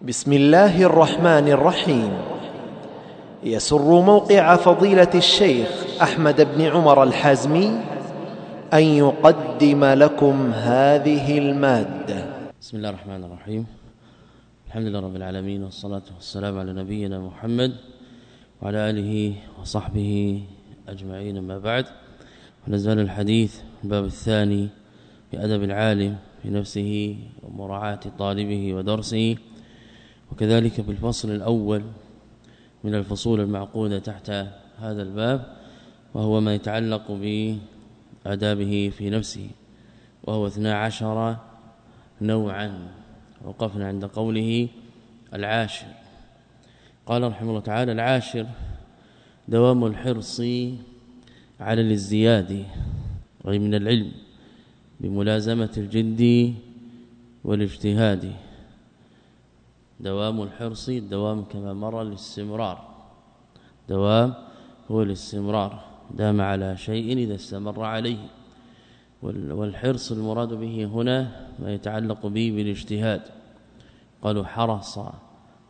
بسم الله الرحمن الرحيم. يسر موقع فضيلة الشيخ أحمد بن عمر الحازمي أن يقدم لكم هذه المادة. بسم الله الرحمن الرحيم. الحمد لله رب العالمين والصلاة والسلام على نبينا محمد وعلى آله وصحبه أجمعين. ما بعد ونزال الحديث الباب الثاني في ادب العالم في نفسه ومراعاة طالبه ودرسه. وكذلك بالفصل الأول من الفصول المعقودة تحت هذا الباب وهو ما يتعلق بآدابه في نفسه وهو 12 نوعا وقفنا عند قوله العاشر. قال رحمه الله تعالى العاشر دوام الحرص على الازدياد أي من العلم بملازمة الجد والاجتهاد. دوام الحرص الدوام كما مر الاستمرار دوام هو الاستمرار دام على شيء إذا استمر عليه. والحرص المراد به هنا ما يتعلق به بالاجتهاد. قالوا حرص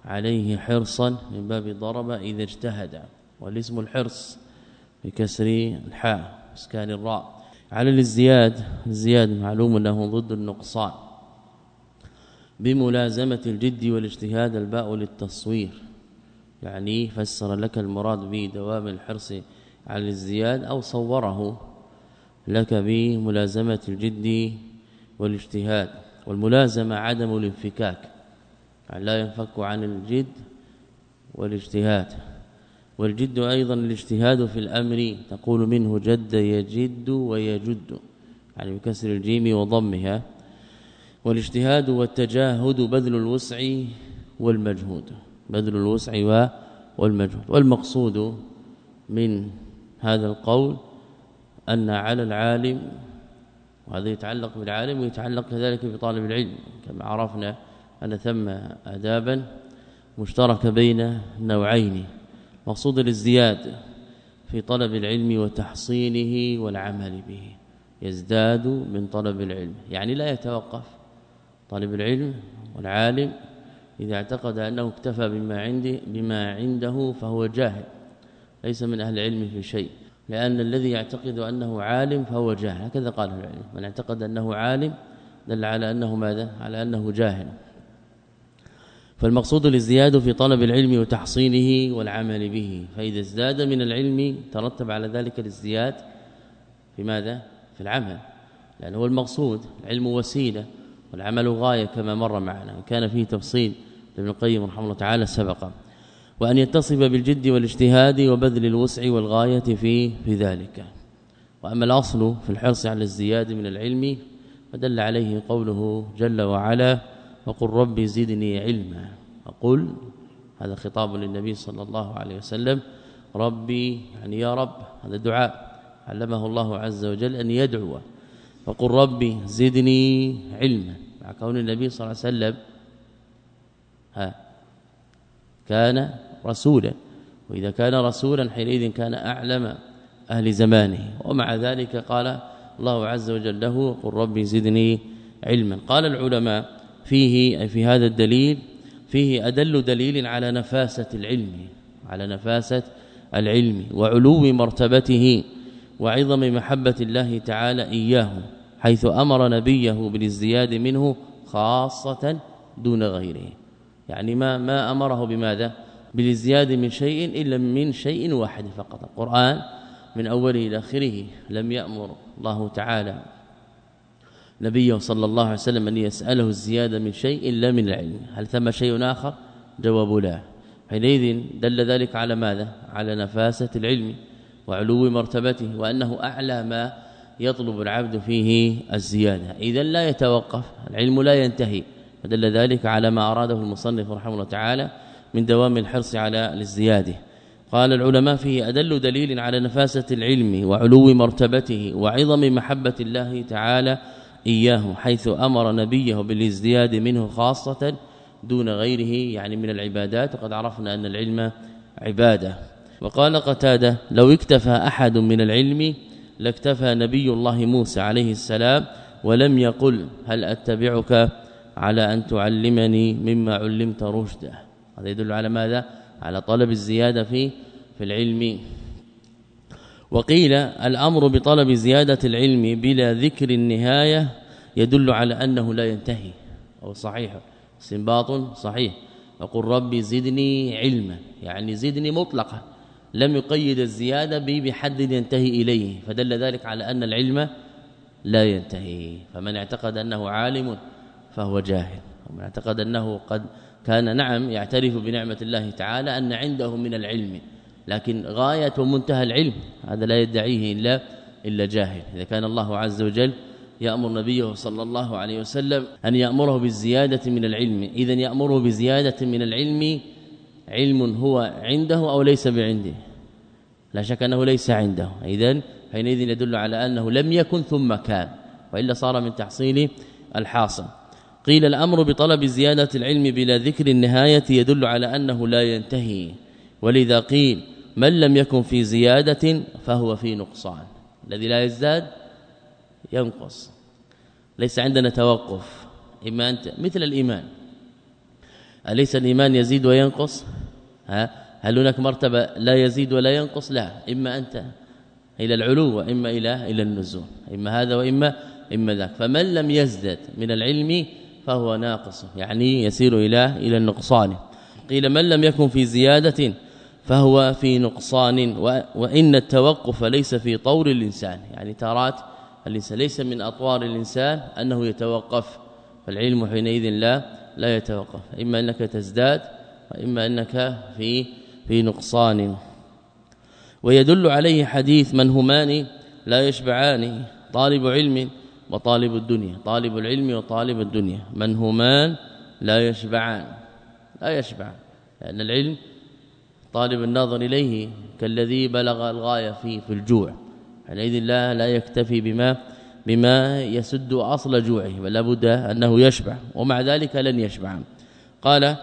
عليه حرصا من باب ضرب إذا اجتهد والاسم الحرص بكسر الحاء إسكان الراء. على الازدياد الزياد معلوم أنه ضد النقصان. بملازمة الجد والاجتهاد الباء للتصوير. يعني فسر لك المراد بدوام الحرص على الازدياد أو صوره لك بملازمة الجد والاجتهاد. والملازمة عدم الانفكاك يعني لا ينفك عن الجد والاجتهاد. والجد أيضا الاجتهاد في الأمر تقول منه جد يجد ويجد يعني بكسر الجيم وضمها. والاجتهاد والتجاهد بذل الوسع والمجهود. بذل الوسع والمجهود. والمقصود من هذا القول أن على العالم وهذا يتعلق بالعالم ويتعلق كذلك بطالب العلم. كما عرفنا أن ثم آدابا مشتركة بين نوعين. مقصود الازدياد في طلب العلم وتحصيله والعمل به. يزداد من طلب العلم. يعني لا يتوقف. طالب العلم والعالم إذا اعتقد أنه اكتفى بما عنده بما عنده فهو جاهل ليس من أهل العلم في شيء. لأن الذي يعتقد أنه عالم فهو جاهل. هكذا قال العلم. من اعتقد أنه عالم دل على أنه ماذا؟ على أنه جاهل. فالمقصود الازدياد في طلب العلم وتحصيله والعمل به. فإذا ازداد من العلم ترتب على ذلك الازدياد في ماذا؟ في العمل. لأنه هو المقصود. العلم وسيلة. والعمل غاية كما مر معنا كان فيه تفصيل لابن القيم رحمه الله تعالى سبق وأن يتصف بالجد والاجتهاد وبذل الوسع والغاية في في ذلك. وأما الأصل في الحرص على الزياد من العلم فدل عليه قوله جل وعلا وقل ربي زدني علما أقول هذا خطاب للنبي صلى الله عليه وسلم ربي يعني يا رب هذا دعاء علمه الله عز وجل أن يدعو. فقل ربي زدني علما. مع كون النبي صلى الله عليه وسلم ها كان رسولا. وإذا كان رسولا حينئذ كان أعلم أهل زمانه. ومع ذلك قال الله عز وجل له قل ربي زدني علما. قال العلماء فيه أي في هذا الدليل فيه أدل دليل على نفاسة العلم على نفاسة العلم وعلو مرتبته. وعظم محبة الله تعالى إياه حيث أمر نبيه بالازدياد منه خاصة دون غيره. يعني ما ما أمره بماذا؟ بالازدياد من شيء إلا من شيء واحد فقط. القرآن من أوله إلى آخره لم يأمر الله تعالى نبيه صلى الله عليه وسلم أن يسأله الزيادة من شيء إلا من العلم. هل ثم شيء آخر؟ جواب لا. حينئذ دل ذلك على ماذا؟ على نفاسة العلم. وعلو مرتبته وأنه أعلى ما يطلب العبد فيه الزيادة. اذا لا يتوقف العلم لا ينتهي. فدل ذلك على ما أراده المصنف رحمه الله تعالى من دوام الحرص على الازدياده قال العلماء فيه أدل دليل على نفاسة العلم وعلو مرتبته وعظم محبة الله تعالى إياه حيث أمر نبيه بالازدياد منه خاصة دون غيره يعني من العبادات. وقد عرفنا أن العلم عبادة. وقال قتادة لو اكتفى أحد من العلم لاكتفى نبي الله موسى عليه السلام ولم يقل هل أتبعك على أن تعلمني مما علمت رشدا هذا يدل على ماذا؟ على طلب الزيادة في في العلم. وقيل الأمر بطلب زيادة العلم بلا ذكر النهاية يدل على أنه لا ينتهي. أو صحيح. استنباط صحيح. وقل ربي زدني علما. يعني زدني مطلقا. لم يقيد الزيادة بحد ينتهي إليه فدل ذلك على أن العلم لا ينتهي. فمن اعتقد أنه عالم فهو جاهل. ومن اعتقد أنه قد كان نعم يعترف بنعمة الله تعالى أن عنده من العلم لكن غاية ومنتهى العلم هذا لا يدعيه إلا إلا جاهل. إذا كان الله عز وجل يأمر نبيه صلى الله عليه وسلم أن يأمره بالزيادة من العلم. إذا يأمره بزيادة من العلم علم هو عنده أو ليس بعنده لا شك أنه ليس عنده. إذا حينئذ يدل على أنه لم يكن ثم كان وإلا صار من تحصيل الحاصل. قيل الأمر بطلب زيادة العلم بلا ذكر النهاية يدل على أنه لا ينتهي. ولذا قيل من لم يكن في زيادة فهو في نقصان. الذي لا يزداد ينقص. ليس عندنا توقف. إما أنت مثل الإيمان. أليس الإيمان يزيد وينقص؟ ها؟ هل هناك مرتبة لا يزيد ولا ينقص؟ لا إما أنت إلى العلو وإما إلى إلى النزول إما هذا واما إما ذاك. فمن لم يزدد من العلم فهو ناقص يعني يسير إلى إلى النقصان. قيل من لم يكن في زيادة فهو في نقصان وإن التوقف ليس في طور الإنسان. يعني تارات الانسان ليس من أطوار الإنسان أنه يتوقف فالعلم حينئذ لا لا يتوقف. إما أنك تزداد واما أنك في في نقصان. ويدل عليه حديث من همان لا يشبعان طالب علم وطالب الدنيا طالب العلم وطالب الدنيا. من همان لا يشبعان لا يشبع لأن العلم طالب النظر إليه كالذي بلغ الغاية في في الجوع. حينئذ لا لا يكتفي بما بما يسد أصل جوعه بل لابد أنه يشبع ومع ذلك لن يشبع. قال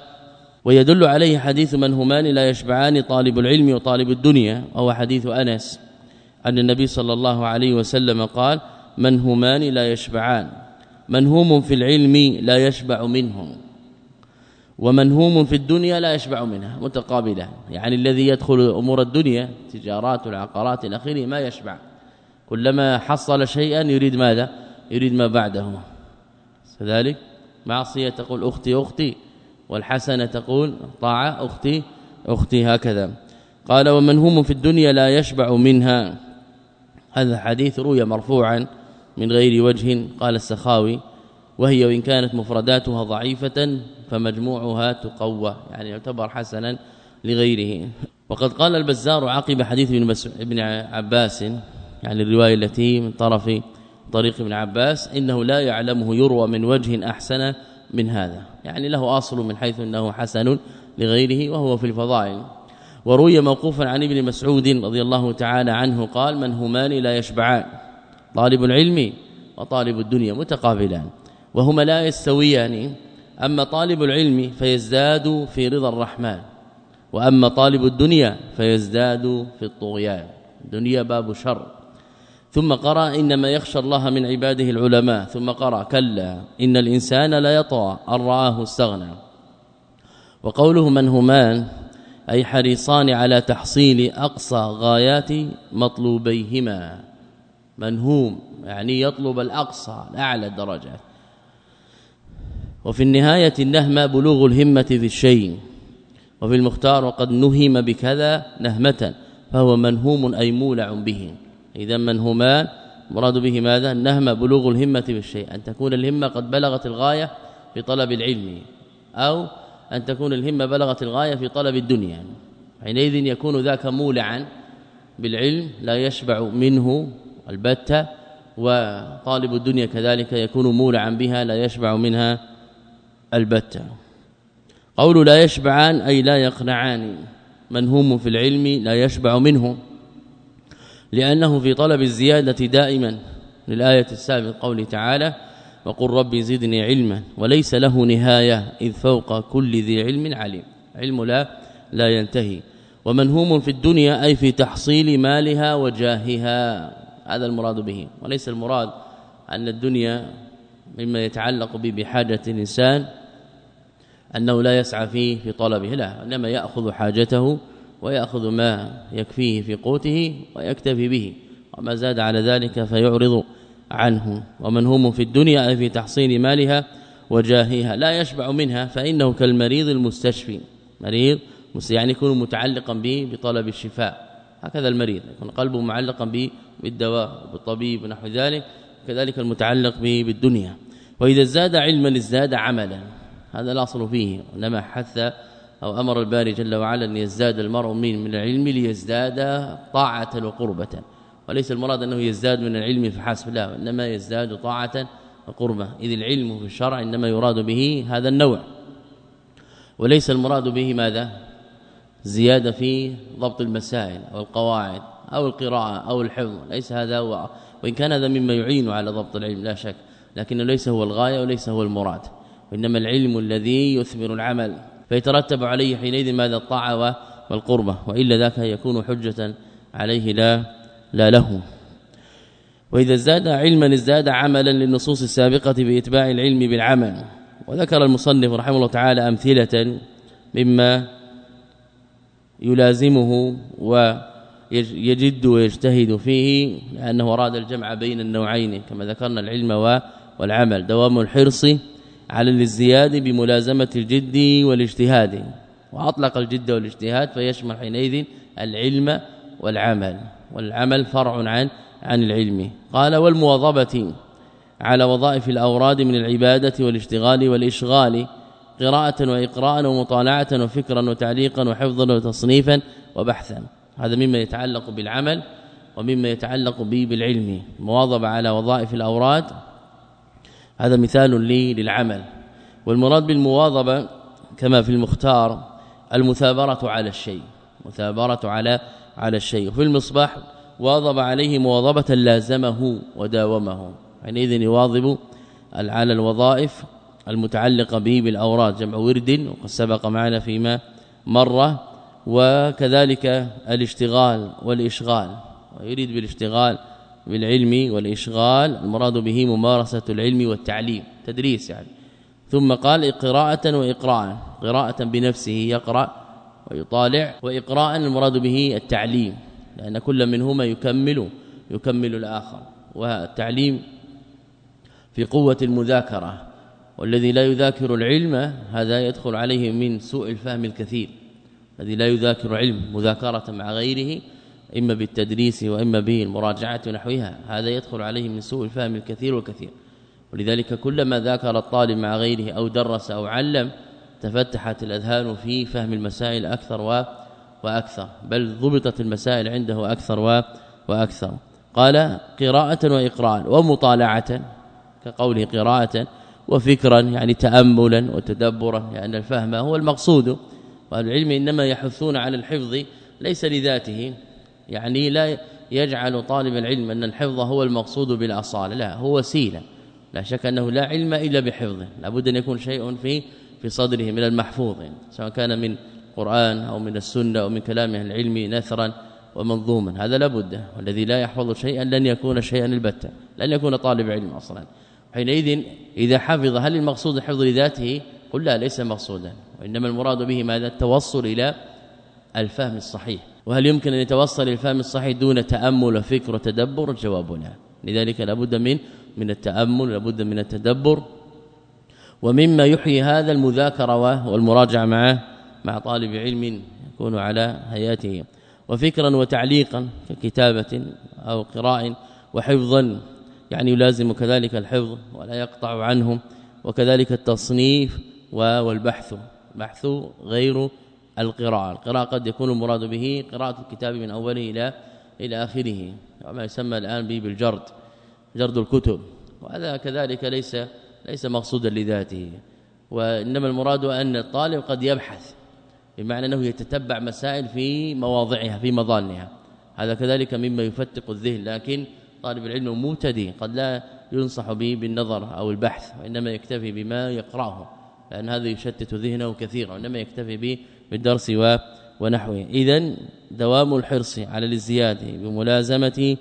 ويدل عليه حديث من همان لا يشبعان طالب العلم وطالب الدنيا وهو حديث أنس أن النبي صلى الله عليه وسلم قال من همان لا يشبعان منهوم في العلم لا يشبع منهم ومنهوم في الدنيا لا يشبع منها. متقابلة يعني الذي يدخل أمور الدنيا تجارات والعقارات الاخيره ما يشبع. كلما حصل شيئا يريد ماذا؟ يريد ما بعده. كذلك معصية تقول أختي أختي والحسنة تقول طاعة أختي أختي هكذا. قال ومنهوم في الدنيا لا يشبع منها. هذا حديث روي مرفوعا من غير وجه قال السخاوي. وهي وإن كانت مفرداتها ضعيفة فمجموعها تقوى يعني يعتبر حسنا لغيره. وقد قال البزار عقب حديث ابن ابن عباس يعني الرواية التي من طرف طريق ابن عباس إنه لا يعلمه يروى من وجه أحسن من هذا. يعني له أصل من حيث إنه حسن لغيره وهو في الفضائل. وروي موقوفا عن ابن مسعود رضي الله تعالى عنه قال من همان لا يشبعان طالب العلم وطالب الدنيا متقابلان وهما لا يستويان أما طالب العلم فيزداد في رضا الرحمن وأما طالب الدنيا فيزداد في الطغيان. دنيا باب شر. ثم قرأ إنما يخشى الله من عباده العلماء. ثم قرأ كلا إن الإنسان لا يطغى أن رآه استغنى. وقوله من همان أي حريصان على تحصيل أقصى غايات مطلوبيهما. منهوم يعني يطلب الأقصى الأعلى الدرجات. وفي النهاية النهمة بلوغ الهمة في الشيء. وفي المختار وقد نهم بكذا نهمة فهو منهوم أي مولع به. إذا منهومان مراد به ماذا؟ النهمة بلوغ الهمة في الشيء أن تكون الهمة قد بلغت الغاية في طلب العلم أو أن تكون الهمة بلغت الغاية في طلب الدنيا. حينئذ يكون ذاك مولعا بالعلم لا يشبع منه البتة وطالب الدنيا كذلك يكون مولعا بها لا يشبع منها البتة. قول لا يشبعان أي لا يقنعان منهوم في العلم لا يشبع منه. لأنه في طلب الزيادة دائما للآية السابقة قوله تعالى وقل ربي زدني علما وليس له نهاية إذ فوق كل ذي علم عليم. علم لا لا ينتهي. ومنهوم في الدنيا أي في تحصيل مالها وجاهها. هذا المراد به. وليس المراد أن الدنيا مما يتعلق به بحاجة الإنسان أنه لا يسعى فيه في طلبه. لا إنما يأخذ حاجته ويأخذ ما يكفيه في قوته ويكتفي به. وما زاد على ذلك فيعرض عنه. ومن هم في الدنيا في تحصيل مالها وجاهها. لا يشبع منها فإنه كالمريض المستشفي. مريض يعني يكون متعلقا به بطلب الشفاء. هكذا المريض يكون قلبه معلقا به بالدواء بالطبيب ونحو ذلك كذلك المتعلق به بالدنيا. وإذا زاد علما ازداد عملا. هذا الأصل فيه. إنما حث أو أمر الباري جل وعلا أن يزداد المرء من من العلم ليزداد طاعة وقربة. وليس المراد أنه يزداد من العلم فحسب لا إنما يزداد طاعة وقربة. إذ العلم في الشرع إنما يراد به هذا النوع. وليس المراد به ماذا؟ زيادة في ضبط المسائل أو القواعد أو القراءة أو الحفظ. ليس هذا هو. وإن كان هذا مما يعين على ضبط العلم لا شك لكنه ليس هو الغاية وليس هو المراد. وإنما العلم الذي يثمر العمل. فيترتب عليه حينئذ ماذا الطاعة والقربة وإلا ذاك يكون حجة عليه لا لا له. وإذا زاد علما ازداد عملا للنصوص السابقة بإتباع العلم بالعمل. وذكر المصنف رحمه الله تعالى أمثلة مما يلازمه ويجد ويجتهد فيه لأنه أراد الجمع بين النوعين كما ذكرنا العلم والعمل. دوام الحرص على الازدياد بملازمة الجد والاجتهاد وأطلق الجد والاجتهاد فيشمل حينئذ العلم والعمل والعمل فرع عن عن العلم. قال والمواظبة على وظائف الأوراد من العبادة والاشتغال والإشغال قراءة وإقراء ومطالعة وفكرا وتعليقا وحفظا وتصنيفا وبحثا. هذا مما يتعلق بالعمل ومما يتعلق به بالعلم. مواظبة على وظائف الأوراد هذا مثال لي للعمل. والمراد بالمواظبة كما في المختار المثابرة على الشيء مثابرة على على الشيء. وفي المصباح واظب عليه مواظبة لازمه وداومه. حينئذ يواظب على الوظائف المتعلقة به بالأوراد جمع ورد وقد سبق معنا فيما مر وكذلك الاشتغال والإشغال. ويريد بالاشتغال بالعلم والإشغال المراد به ممارسة العلم والتعليم تدريس يعني. ثم قال قراءة وإقراء قراءة بنفسه يقرأ ويطالع وإقراء المراد به التعليم لأن كل منهما يكمل يكمل الآخر. والتعليم في قوة المذاكرة والذي لا يذاكر العلم هذا يدخل عليه من سوء الفهم الكثير. الذي لا يذاكر علم مذاكرة مع غيره إما بالتدريس وإما بالمراجعة ونحوها هذا يدخل عليه من سوء الفهم الكثير والكثير. ولذلك كلما ذاكر الطالب مع غيره أو درس أو علم تفتحت الأذهان في فهم المسائل أكثر و وأكثر. بل ضبطت المسائل عنده أكثر و وأكثر. قال قراءة واقراء ومطالعة كقوله قراءة وفكرا يعني تاملا وتدبرا لأن الفهم هو المقصود. والعلم إنما يحثون على الحفظ ليس لذاته. يعني لا يجعل طالب العلم أن الحفظ هو المقصود بالأصالة لا هو وسيلة. لا شك أنه لا علم إلا بحفظه لابد أن يكون شيء في في صدره من المحفوظ سواء كان من قرآن أو من السنة أو من كلامه العلمي نثرا ومنظوما. هذا لابد والذي لا يحفظ شيئا لن يكون شيئا البتة لن يكون طالب علم أصلا. حينئذ إذا حفظ هل المقصود الحفظ لذاته؟ قل لا ليس مقصودا. وإنما المراد به ماذا؟ التوصل إلى الفهم الصحيح. وهل يمكن أن يتوصل الفهم الصحيح دون تأمل وفكر وتدبر؟ الجواب لا. لذلك لابد من من التأمل لابد من التدبر. ومما يحيي هذا المذاكرة والمراجعة مع مع طالب علم يكون على هياته. وفكرا وتعليقا ككتابة أو قراء وحفظا يعني يلازم كذلك الحفظ ولا يقطع عنه. وكذلك التصنيف والبحث. بحث غير القراءة. القراءة قد يكون المراد به قراءة الكتاب من أوله إلى إلى آخره وما يسمى الآن به بالجرد جرد الكتب. وهذا كذلك ليس ليس مقصودا لذاته. وإنما المراد أن الطالب قد يبحث بمعنى أنه يتتبع مسائل في مواضعها في مظانها. هذا كذلك مما يفتق الذهن لكن طالب العلم مبتدئ قد لا ينصح به بالنظر أو البحث وإنما يكتفي بما يقرأه لأن هذا يشتت ذهنه كثيرا وإنما يكتفي به بالدرس ونحوه. اذا دوام الحرص على الازدياد بملازمة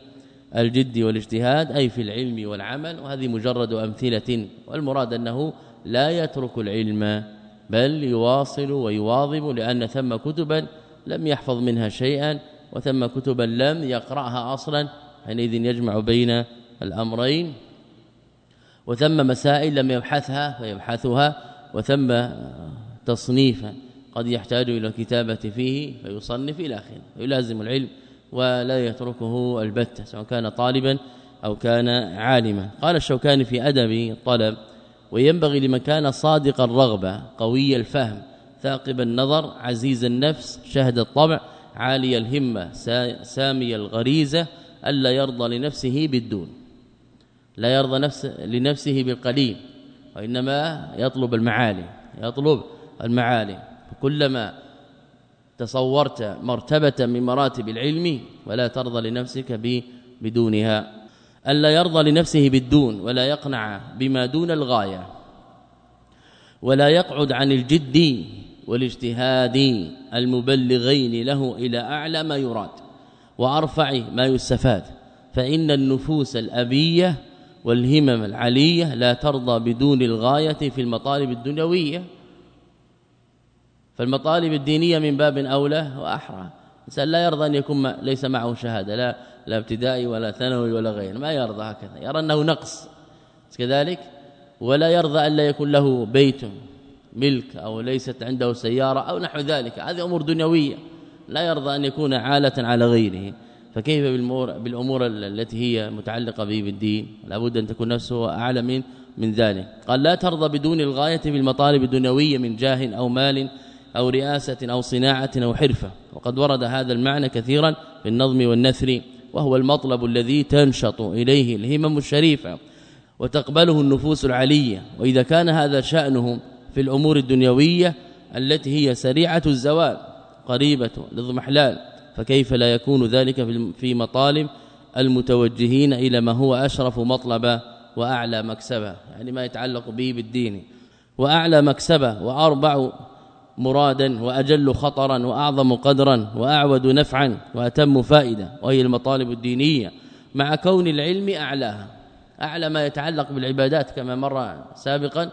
الجد والاجتهاد أي في العلم والعمل وهذه مجرد أمثلة والمراد أنه لا يترك العلم بل يواصل ويواظب لأن ثم كتبا لم يحفظ منها شيئا وثم كتبا لم يقرأها أصلا حينئذ يجمع بين الأمرين. وثم مسائل لم يبحثها فيبحثها وثم تصنيفا. قد يحتاج إلى الكتابة فيه فيصنف إلى آخره ويلازم العلم ولا يتركه البتة سواء كان طالبا أو كان عالما. قال الشوكاني في أدب الطلب وينبغي لمن كان صادق الرغبة قوي الفهم ثاقب النظر عزيز النفس شهد الطبع عالي الهمة سامي الغريزة ألا يرضى لنفسه بالدون. لا يرضى نفس لنفسه بالقليل وإنما يطلب المعالي يطلب المعالي. كلما تصورت مرتبة من مراتب العلم ولا ترضى لنفسك بدونها. ألا يرضى لنفسه بالدون ولا يقنع بما دون الغاية. ولا يقعد عن الجد والاجتهاد المبلغين له إلى أعلى ما يراد وأرفع ما يستفاد. فإن النفوس الأبية والهمم العلية لا ترضى بدون الغاية في المطالب الدنيوية. فالمطالب الدينية من باب أولى وأحرى. الإنسان لا يرضى أن يكون ليس معه شهادة لا لا ابتدائي ولا ثانوي ولا غيره ما يرضى هكذا. يرى أنه نقص. كذلك ولا يرضى أن لا يكون له بيت ملك أو ليست عنده سيارة أو نحو ذلك. هذه أمور دنيوية. لا يرضى أن يكون عالة على غيره. فكيف بالأمور التي هي متعلقة به بالدين؟ لابد أن تكون نفسه أعلى من من ذلك. قال لا ترضى بدون الغاية في المطالب الدنيوية من جاه أو مال أو رئاسة أو صناعة أو حرفة. وقد ورد هذا المعنى كثيرا في النظم والنثر وهو المطلب الذي تنشط إليه الهمم الشريفة وتقبله النفوس العلية وإذا كان هذا شأنهم في الأمور الدنيوية التي هي سريعة الزوال قريبة للضمحلال فكيف لا يكون ذلك في مطالب المتوجهين إلى ما هو أشرف مطلبا وأعلى مكسبا يعني ما يتعلق به بالدين. وأعلى مكسبا وأربع مرادا وأجل خطرا وأعظم قدرا وأعود نفعا وأتم فائدة وهي المطالب الدينية. مع كون العلم أعلاها. أعلى ما يتعلق بالعبادات كما مر سابقا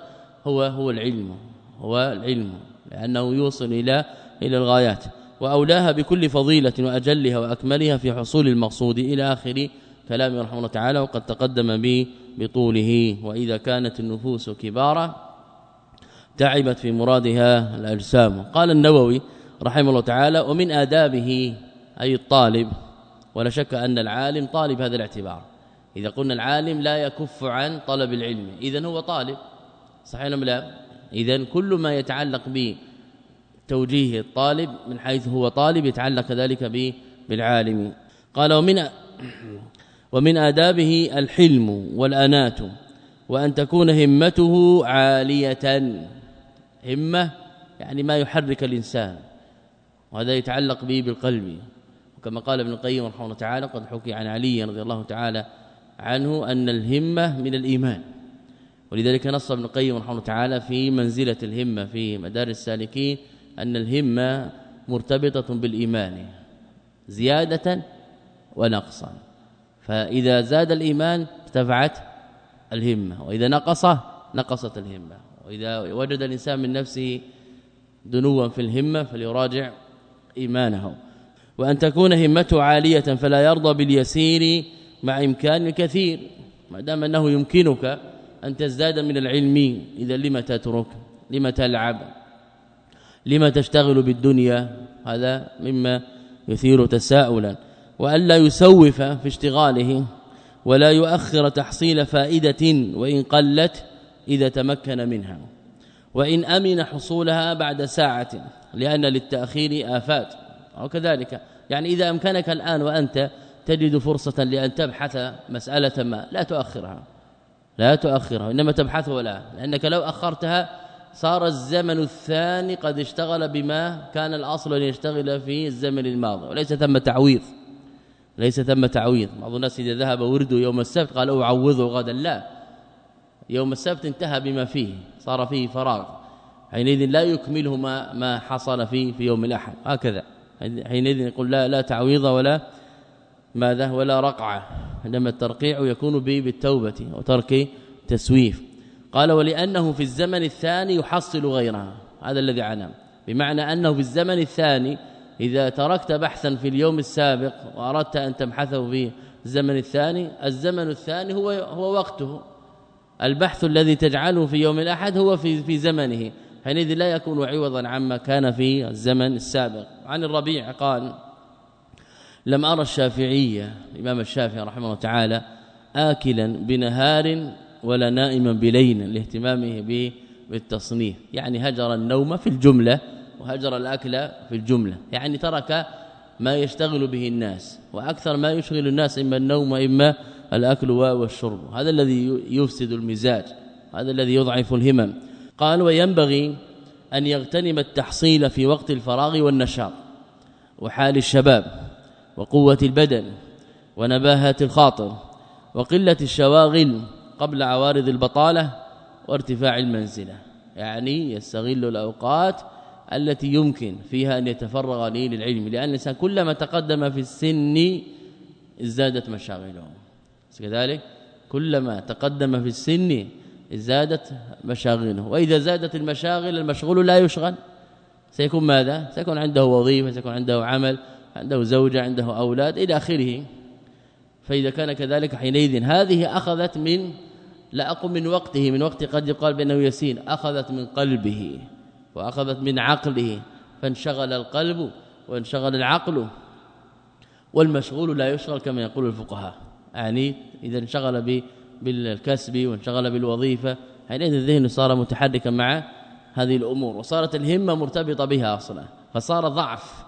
هو هو العلم هو العلم لأنه يوصل إلى إلى الغايات. وأولاها بكل فضيلة وأجلها وأكملها في حصول المقصود إلى آخر كلام رحمه الله تعالى وقد تقدم به بطوله. وإذا كانت النفوس كبارا تعبت في مرادها الأجسام. قال النووي رحمه الله تعالى ومن آدابه أي الطالب ولا شك أن العالم طالب هذا الاعتبار. إذا قلنا العالم لا يكف عن طلب العلم. اذا هو طالب صحيح أم لا؟ اذا كل ما يتعلق به توجيه الطالب من حيث هو طالب يتعلق ذلك بالعالم. قال ومن ومن آدابه الحلم والأنات وأن تكون همته عالية. همة يعني ما يحرك الإنسان وهذا يتعلق به بالقلب. وكما قال ابن القيم رحمه الله تعالى قد حكي عن علي رضي الله تعالى عنه أن الهمة من الإيمان. ولذلك نص ابن القيم رحمه الله تعالى في منزلة الهمة في مدار السالكين أن الهمة مرتبطة بالإيمان زيادة ونقصا. فإذا زاد الإيمان ارتفعت الهمة وإذا نقص نقصت الهمة. وإذا وجد الإنسان من نفسه دنوا في الهمة فليراجع إيمانه. وأن تكون همته عالية فلا يرضى باليسير مع إمكان الكثير ما دام أنه يمكنك أن تزداد من العلم. إذا لما تترك؟ لما تلعب؟ لما تشتغل بالدنيا؟ هذا مما يثير تساؤلا. والا يسوف في اشتغاله ولا يؤخر تحصيل فائدة وإن قلت إذا تمكن منها. وإن أمن حصولها بعد ساعة لأن للتأخير آفات. أو كذلك. يعني إذا أمكنك الآن وأنت تجد فرصة لأن تبحث مسألة ما لا تؤخرها. لا تؤخرها. إنما تبحث ولا. لأنك لو أخرتها صار الزمن الثاني قد اشتغل بما كان الأصل أن يشتغل في الزمن الماضي. وليس ثم تعويض. ليس ثم تعويض. بعض الناس إذا ذهب ورده يوم السبت قال أعوضه غدا. لا. يوم السبت انتهى بما فيه صار فيه فراغ. حينئذ لا يكمله ما ما حصل فيه في يوم الأحد. هكذا. حينئذ يقول لا لا تعويض ولا ماذا ولا رقعة انما الترقيع يكون به بالتوبة وترك تسويف. قال ولأنه في الزمن الثاني يحصل غيرها. هذا الذي عناه بمعنى أنه في الزمن الثاني إذا تركت بحثا في اليوم السابق وأردت أن تبحثه في الزمن الثاني الزمن الثاني هو هو وقته. البحث الذي تجعله في يوم الأحد هو في في زمنه. حينئذ لا يكون عوضا عما كان في الزمن السابق. عن الربيع قال لم أرى الشافعيه الإمام الشافعي رحمه الله تعالى آكلا بنهار ولا نائما بليل لاهتمامه بالتصنيف. يعني هجر النوم في الجملة وهجر الأكل في الجملة. يعني ترك ما يشتغل به الناس وأكثر ما يشغل الناس إما النوم وإما الأكل والشرب. هذا الذي يفسد المزاج. هذا الذي يضعف الهمم. قال وينبغي أن يغتنم التحصيل في وقت الفراغ والنشاط وحال الشباب وقوة البدن ونباهة الخاطر وقلة الشواغل قبل عوارض البطالة وارتفاع المنزلة. يعني يستغل الأوقات التي يمكن فيها أن يتفرغ للعلم. لأن الإنسان كلما تقدم في السن ازدادت مشاغله. كذلك كلما تقدم في السن زادت مشاغله. وإذا زادت المشاغل المشغول لا يشغل. سيكون ماذا؟ سيكون عنده وظيفة سيكون عنده عمل عنده زوجة عنده أولاد إلى آخره. فإذا كان كذلك حينئذ هذه أخذت من لا أقل من وقته من وقت قد يقال بأنه يسين أخذت من قلبه وأخذت من عقله. فانشغل القلب وانشغل العقل. والمشغول لا يشغل كما يقول الفقهاء. يعني إذا انشغل بالكسب وانشغل بالوظيفة حينئذ الذهن صار متحركا مع هذه الأمور وصارت الهمة مرتبطة بها أصلا فصار ضعف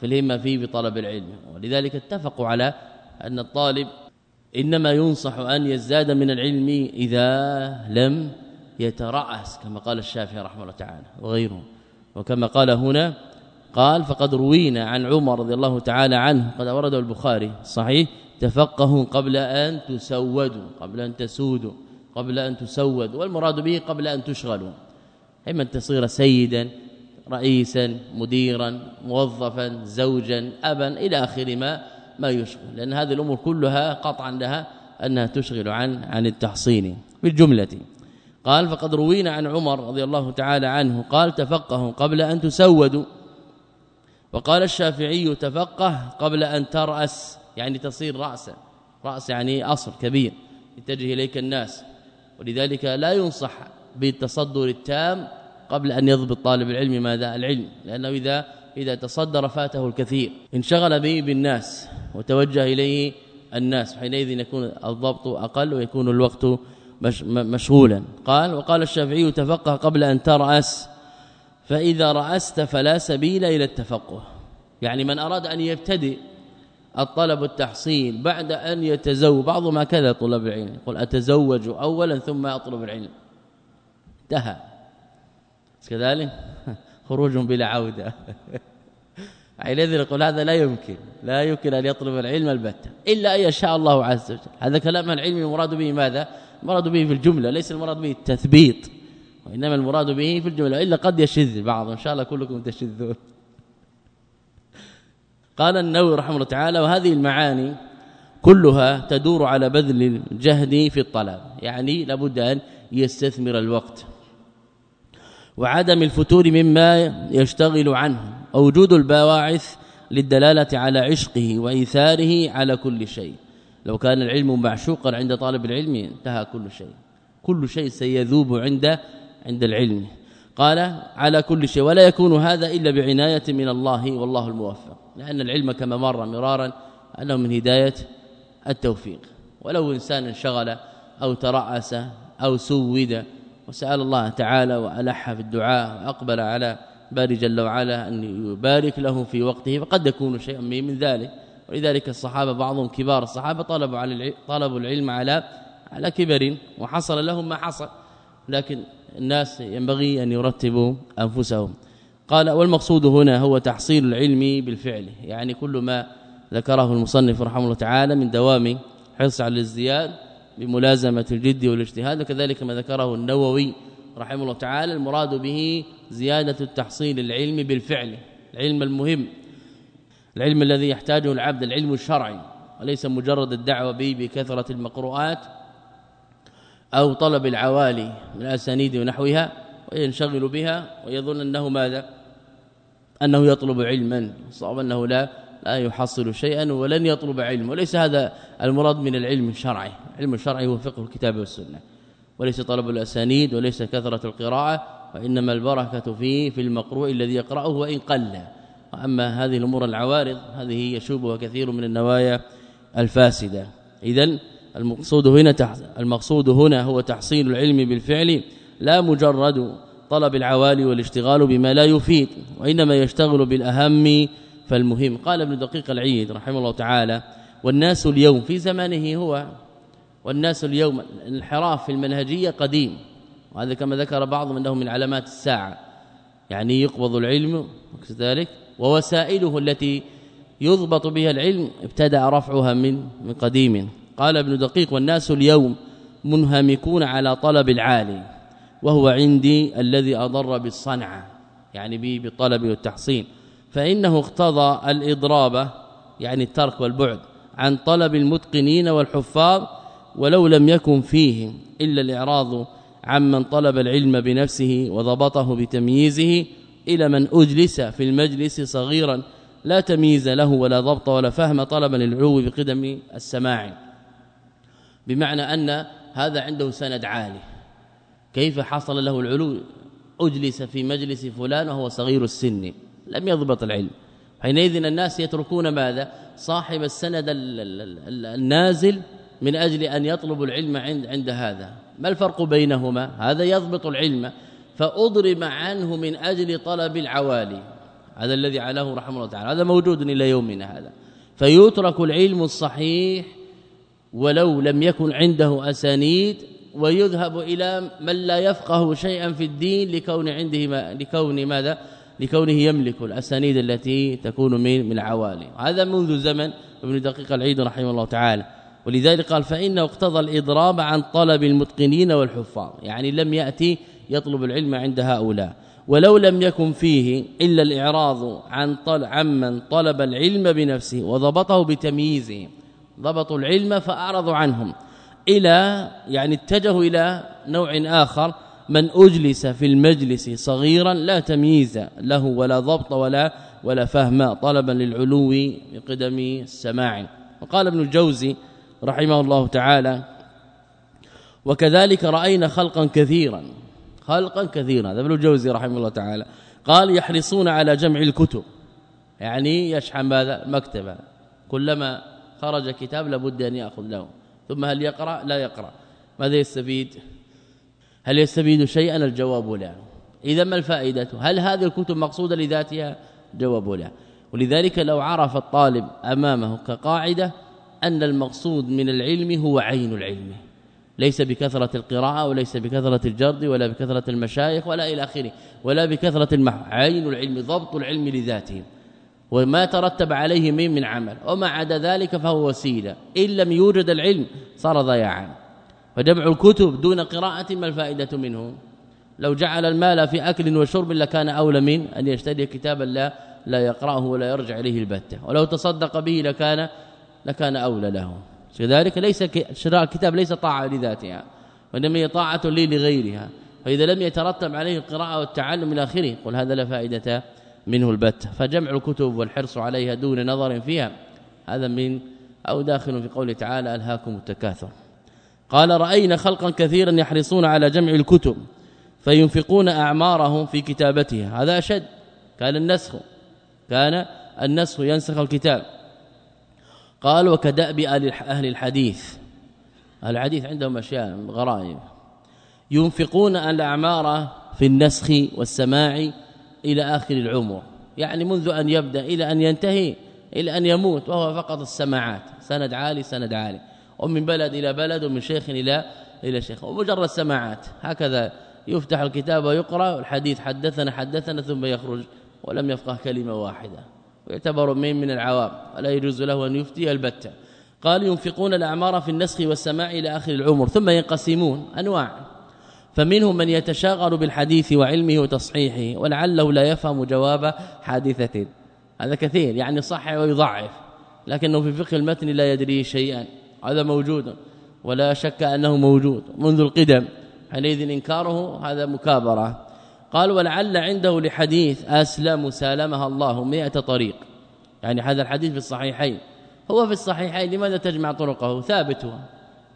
في الهمة في بطلب العلم. ولذلك اتفقوا على أن الطالب إنما ينصح أن يزداد من العلم إذا لم يترأس كما قال الشافعي رحمه الله تعالى وغيره وكما قال هنا قال فقد روينا عن عمر رضي الله تعالى عنه قد ورده البخاري. صحيح؟ تفقهوا قبل أن تسودوا قبل أن تسودوا قبل أن تسودوا والمراد به قبل أن تشغلوا. اما ان تصير سيدا رئيسا مديرا موظفا زوجا ابا إلى آخر ما ما يشغل. لأن هذه الأمور كلها قطعا لها أنها تشغل عن عن التحصين. بالجملة. قال فقد روينا عن عمر رضي الله تعالى عنه قال تفقهوا قبل أن تسودوا. وقال الشافعي تفقه قبل أن ترأس يعني تصير رأسا رأس يعني أصل كبير يتجه إليك الناس. ولذلك لا ينصح بالتصدر التام قبل أن يضبط طالب العلم ماذا؟ العلم لأنه إذا إذا تصدر فاته الكثير. انشغل به بالناس وتوجه إليه الناس حينئذ يكون الضبط أقل ويكون الوقت مشغولا. قال وقال الشافعي تفقه قبل أن ترأس فإذا رأست فلا سبيل إلى التفقه. يعني من أراد أن يبتدئ الطلب التحصيل بعد أن يتزوج بعض ما كذا طلب العلم يقول أتزوج أولا ثم أطلب العلم. انتهى. كذلك خروج بلا عودة. حينئذ يقول هذا لا يمكن لا يمكن أن يطلب العلم البتة إلا أن يشاء الله عز وجل. هذا كلام العلم المراد به ماذا؟ المراد به في الجملة ليس المراد به التثبيط وإنما المراد به في الجملة إلا قد يشذ بعض إن شاء الله كلكم تشذون. قال النووي رحمه الله تعالى وهذه المعاني كلها تدور على بذل الجهد في الطلب يعني لابد أن يستثمر الوقت. وعدم الفتور مما يشتغل عنه وجود البواعث للدلالة على عشقه وإيثاره على كل شيء. لو كان العلم معشوقا عند طالب العلم انتهى كل شيء. كل شيء سيذوب عند عند العلم. قال على كل شيء ولا يكون هذا إلا بعناية من الله والله الموفق. لأن العلم كما مر مرارا أنه من هداية التوفيق. ولو إنسان انشغل أو ترأس أو سود وسأل الله تعالى وألح في الدعاء وأقبل على باري جل وعلا أن يبارك له في وقته فقد يكون شيئا من ذلك. ولذلك الصحابة بعضهم كبار الصحابة طلبوا على طلبوا العلم على على كبر وحصل لهم ما حصل. لكن الناس ينبغي أن يرتبوا أنفسهم. قال والمقصود هنا هو تحصيل العلم بالفعل. يعني كل ما ذكره المصنف رحمه الله تعالى من دوام حرص على الازدياد بملازمة الجد والاجتهاد وكذلك ما ذكره النووي رحمه الله تعالى المراد به زيادة التحصيل العلم بالفعل العلم المهم العلم الذي يحتاجه العبد العلم الشرعي وليس مجرد الدعوة به بكثرة المقروءات أو طلب العوالي من الأسانيد ونحوها وينشغل بها ويظن أنه ماذا؟ أنه يطلب علما. صعب أنه لا لا يحصل شيئا ولن يطلب علم. وليس هذا المراد من العلم الشرعي. العلم الشرعي هو فقه الكتاب والسنة. وليس طلب الأسانيد وليس كثرة القراءة وإنما البركة فيه في المقروء الذي يقرأه وإن قل. وأما هذه الأمور العوارض هذه يشوبها كثير من النوايا الفاسدة. اذا المقصود هنا المقصود هنا هو تحصيل العلم بالفعل لا مجرد طلب العوالي والاشتغال بما لا يفيد وإنما يشتغل بالأهم فالمهم. قال ابن دقيق العيد رحمه الله تعالى والناس اليوم في زمانه هو والناس اليوم الانحراف في المنهجية قديم وهذا كما ذكر بعضهم انه من علامات الساعة. يعني يقبض العلم وكذلك ووسائله التي يضبط بها العلم ابتدأ رفعها من من قديم. قال ابن دقيق والناس اليوم منهمكون على طلب العالي وهو عندي الذي أضر بالصنعة يعني به بالطلب والتحصين. فإنه اقتضى الإضراب يعني الترك والبعد عن طلب المتقنين والحفاظ ولو لم يكن فيه إلا الإعراض عمن طلب العلم بنفسه وضبطه بتمييزه إلى من أجلس في المجلس صغيرا لا تمييز له ولا ضبط ولا فهم طلبا للعلو بقدم السماع. بمعنى أن هذا عنده سند عالي. كيف حصل له العلو؟ أجلس في مجلس فلان وهو صغير السن. لم يضبط العلم. حينئذ الناس يتركون ماذا؟ صاحب السند النازل من أجل أن يطلب العلم عند عند هذا. ما الفرق بينهما؟ هذا يضبط العلم. فأضرب عنه من أجل طلب العوالي. هذا الذي علاه رحمه الله تعالى. هذا موجود إلى يومنا هذا. فيترك العلم الصحيح ولو لم يكن عنده أسانيد ويذهب إلى من لا يفقه شيئا في الدين لكون عنده ما لكون ماذا؟ لكونه يملك الأسانيد التي تكون من من العوالي هذا منذ زمن ابن دقيق العيد رحمه الله تعالى. ولذلك قال فإنه اقتضى الإضراب عن طلب المتقنين والحفاظ. يعني لم يأتي يطلب العلم عند هؤلاء. ولو لم يكن فيه إلا الإعراض عن طل عمن طلب العلم بنفسه وضبطه بتمييزه ضبطوا العلم فأعرضوا عنهم إلى يعني اتجهوا إلى نوع آخر من أجلس في المجلس صغيرا لا تمييز له ولا ضبط ولا ولا فهم طلبا للعلو بقدم السماع. وقال ابن الجوزي رحمه الله تعالى وكذلك رأينا خلقا كثيرا خلقا كثيرا. هذا ابن الجوزي رحمه الله تعالى. قال يحرصون على جمع الكتب. يعني يشحن ماذا مكتبه كلما خرج كتاب لابد أن يأخذ له. ثم هل يقرأ؟ لا يقرأ. ماذا يستفيد؟ هل يستفيد شيئا؟ الجواب لا. إذا ما الفائدة؟ هل هذه الكتب مقصودة لذاتها؟ جواب لا. ولذلك لو عرف الطالب أمامه كقاعدة أن المقصود من العلم هو عين العلم. ليس بكثرة القراءة وليس بكثرة الجرد ولا بكثرة المشايخ ولا إلى آخره ولا بكثرة المحو. عين العلم ضبط العلم لذاته. وما ترتب عليه من من عمل وما عدا ذلك فهو وسيلة. إن لم يوجد العلم صار ضياعا. فجمع الكتب دون قراءة ما الفائدة منه؟ لو جعل المال في أكل وشرب لكان أولى من أن يشتري كتابا لا لا يقرأه ولا يرجع إليه البتة. ولو تصدق به لكان لكان أولى له. كذلك ليس شراء الكتاب ليس طاعة لذاتها وإنما هي طاعة لغيرها. فإذا لم يترتب عليه القراءة والتعلم إلى آخره قل هذا لا فائدة منه البت فجمع الكتب والحرص عليها دون نظر فيها. هذا من أو داخل في قوله تعالى ألهاكم التكاثر. قال رأينا خلقا كثيرا يحرصون على جمع الكتب فينفقون أعمارهم في كتابتها. هذا أشد. كان النسخ كان النسخ ينسخ الكتاب. قال وكدأب أهل الحديث. الحديث عندهم أشياء غرائب. ينفقون الأعمار في النسخ والسماع إلى آخر العمر. يعني منذ أن يبدأ إلى أن ينتهي إلى أن يموت وهو فقط السماعات. سند عالي سند عالي. ومن بلد إلى بلد ومن شيخ إلى إلى شيخ. ومجرد سماعات هكذا يفتح الكتاب ويقرأ. الحديث حدثنا حدثنا ثم يخرج. ولم يفقه كلمة واحدة. ويعتبر من من العوام. ولا يجوز له أن يفتي البتة. قال ينفقون الأعمار في النسخ والسماع إلى آخر العمر. ثم ينقسمون. أنواع. فمنهم من يتشاغل بالحديث وعلمه وتصحيحه ولعله لا يفهم جواب حادثة. هذا كثير يعني صح ويضعف لكنه في فقه المتن لا يدري شيئا. هذا موجود ولا شك أنه موجود منذ القدم. حينئذ إنكاره هذا مكابرة. قال ولعل عنده لحديث أسلم سالمها الله 100 طريق. يعني هذا الحديث في الصحيحين. هو في الصحيحين لماذا تجمع طرقه؟ ثابت هو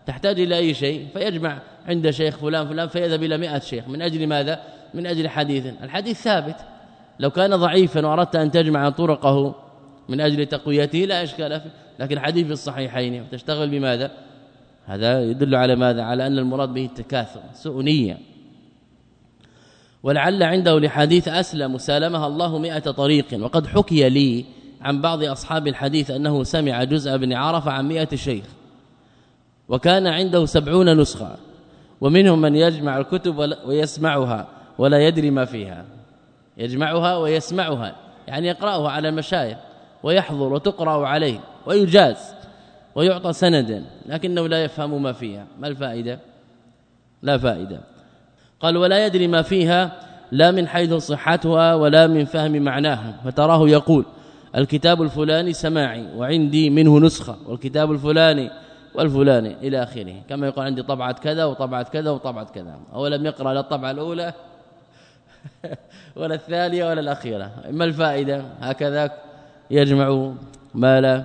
تحتاج إلى أي شيء فيجمع عند شيخ فلان فلان فيذهب إلى 100 شيخ. من أجل ماذا؟ من أجل حديث. الحديث ثابت. لو كان ضعيفا وأردت أن تجمع طرقه من أجل تقويته لا إشكال فيه. لكن الحديث في الصحيحين تشتغل بماذا؟ هذا يدل على ماذا؟ على أن المراد به التكاثر سوء نيه ولعل عنده لحديث أسلم سالمها الله مئة طريق. وقد حكي لي عن بعض أصحاب الحديث أنه سمع جزء بن عرفة عن مئة شيخ. وكان عنده سبعون نسخة. ومنهم من يجمع الكتب ويسمعها ولا يدري ما فيها. يجمعها ويسمعها يعني يقرأها على المشايخ ويحضر وتقرأ عليه ويجاز ويعطى سندا لكنه لا يفهم ما فيها. ما الفائدة؟ لا فائدة. قال ولا يدري ما فيها لا من حيث صحتها ولا من فهم معناها. فتراه يقول الكتاب الفلاني سماعي وعندي منه نسخة والكتاب الفلاني والفلاني إلى آخره. كما يقول عندي طبعة كذا وطبعة كذا وطبعة كذا. أو لم يقرأ لا الطبعة الأولى ولا الثانية ولا الأخيرة. ما الفائدة؟ هكذا يجمع ما لا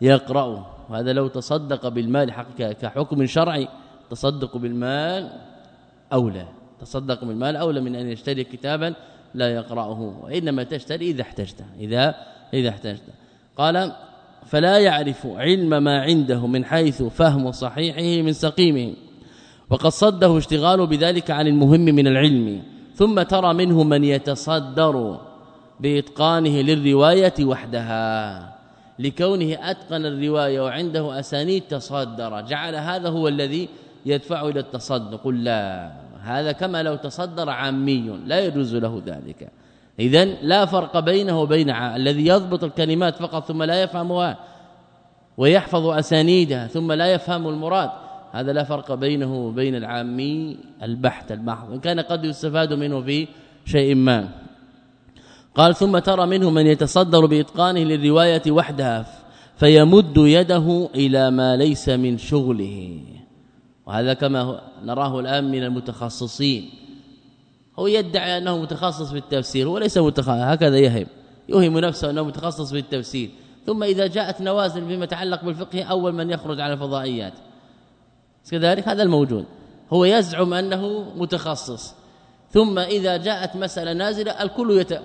يقرأ. وهذا لو تصدق بالمال حق كحكم شرعي تصدق بالمال أولى. تصدق بالمال أولى من أن يشتري كتابا لا يقرأه. وإنما تشتري إذا احتجت إذا إذا احتجت قال فلا يعرف علم ما عنده من حيث فهم صحيحه من سقيمه. وقد صده اشتغال بذلك عن المهم من العلم ثم ترى منه من يتصدر بإتقانه للرواية وحدها لكونه أتقن الرواية وعنده أسانيد تصدر. جعل هذا هو الذي يدفعه إلى التصدق. لا هذا كما لو تصدر عامي لا يجوز له ذلك. اذا لا فرق بينه وبين الذي يضبط الكلمات فقط ثم لا يفهمها ويحفظ أسانيدها ثم لا يفهم المراد. هذا لا فرق بينه وبين العامي البحث المحض إن كان قد يستفاد منه في شيء ما. قال ثم ترى منه من يتصدر بإتقانه للرواية وحدها فيمد يده إلى ما ليس من شغله. وهذا كما نراه الآن من المتخصصين. هو يدعي أنه متخصص في التفسير وليس متخصص هكذا يهم. يوهم نفسه أنه متخصص في التفسير. ثم إذا جاءت نوازل فيما يتعلق بالفقه أول من يخرج على الفضائيات. كذلك هذا الموجود. هو يزعم أنه متخصص. ثم إذا جاءت مسألة نازلة الكل يت...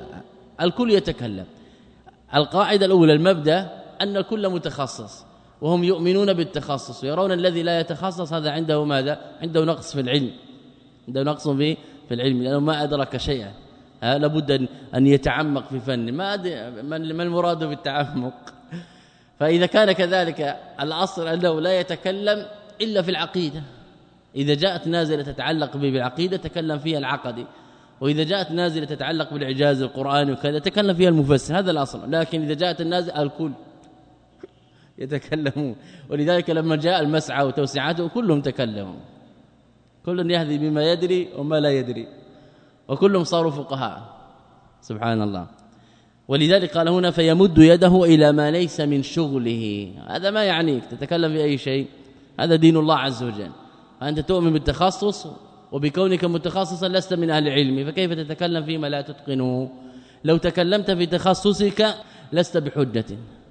الكل يتكلم. القاعدة الأولى المبدأ أن الكل متخصص. وهم يؤمنون بالتخصص. ويرون الذي لا يتخصص هذا عنده ماذا؟ عنده نقص في العلم. عنده نقص في في العلم لأنه ما أدرك شيئا. لابد ان يتعمق في فن. ما ما المراد بالتعمق. فإذا كان كذلك الأصل أنه لا يتكلم إلا في العقيدة. إذا جاءت نازلة تتعلق بالعقيدة تكلم فيها العقدي. وإذا جاءت نازلة تتعلق بالإعجاز القرآني وكذا تكلم فيها المفسر. هذا الأصل. لكن إذا جاءت النازلة الكل يتكلمون. ولذلك لما جاء المسعى وتوسعاته كلهم تكلموا. كل يهدي بما يدري وما لا يدري. وكلهم صاروا فقهاء. سبحان الله ولذلك قال هنا فيمد يده إلى ما ليس من شغله. هذا ما يعنيك. تتكلم في أي شيء. هذا دين الله عز وجل. أنت تؤمن بالتخصص وبكونك متخصصا لست من أهل العلم. فكيف تتكلم فيما لا تتقنه؟ لو تكلمت في تخصصك لست بحجة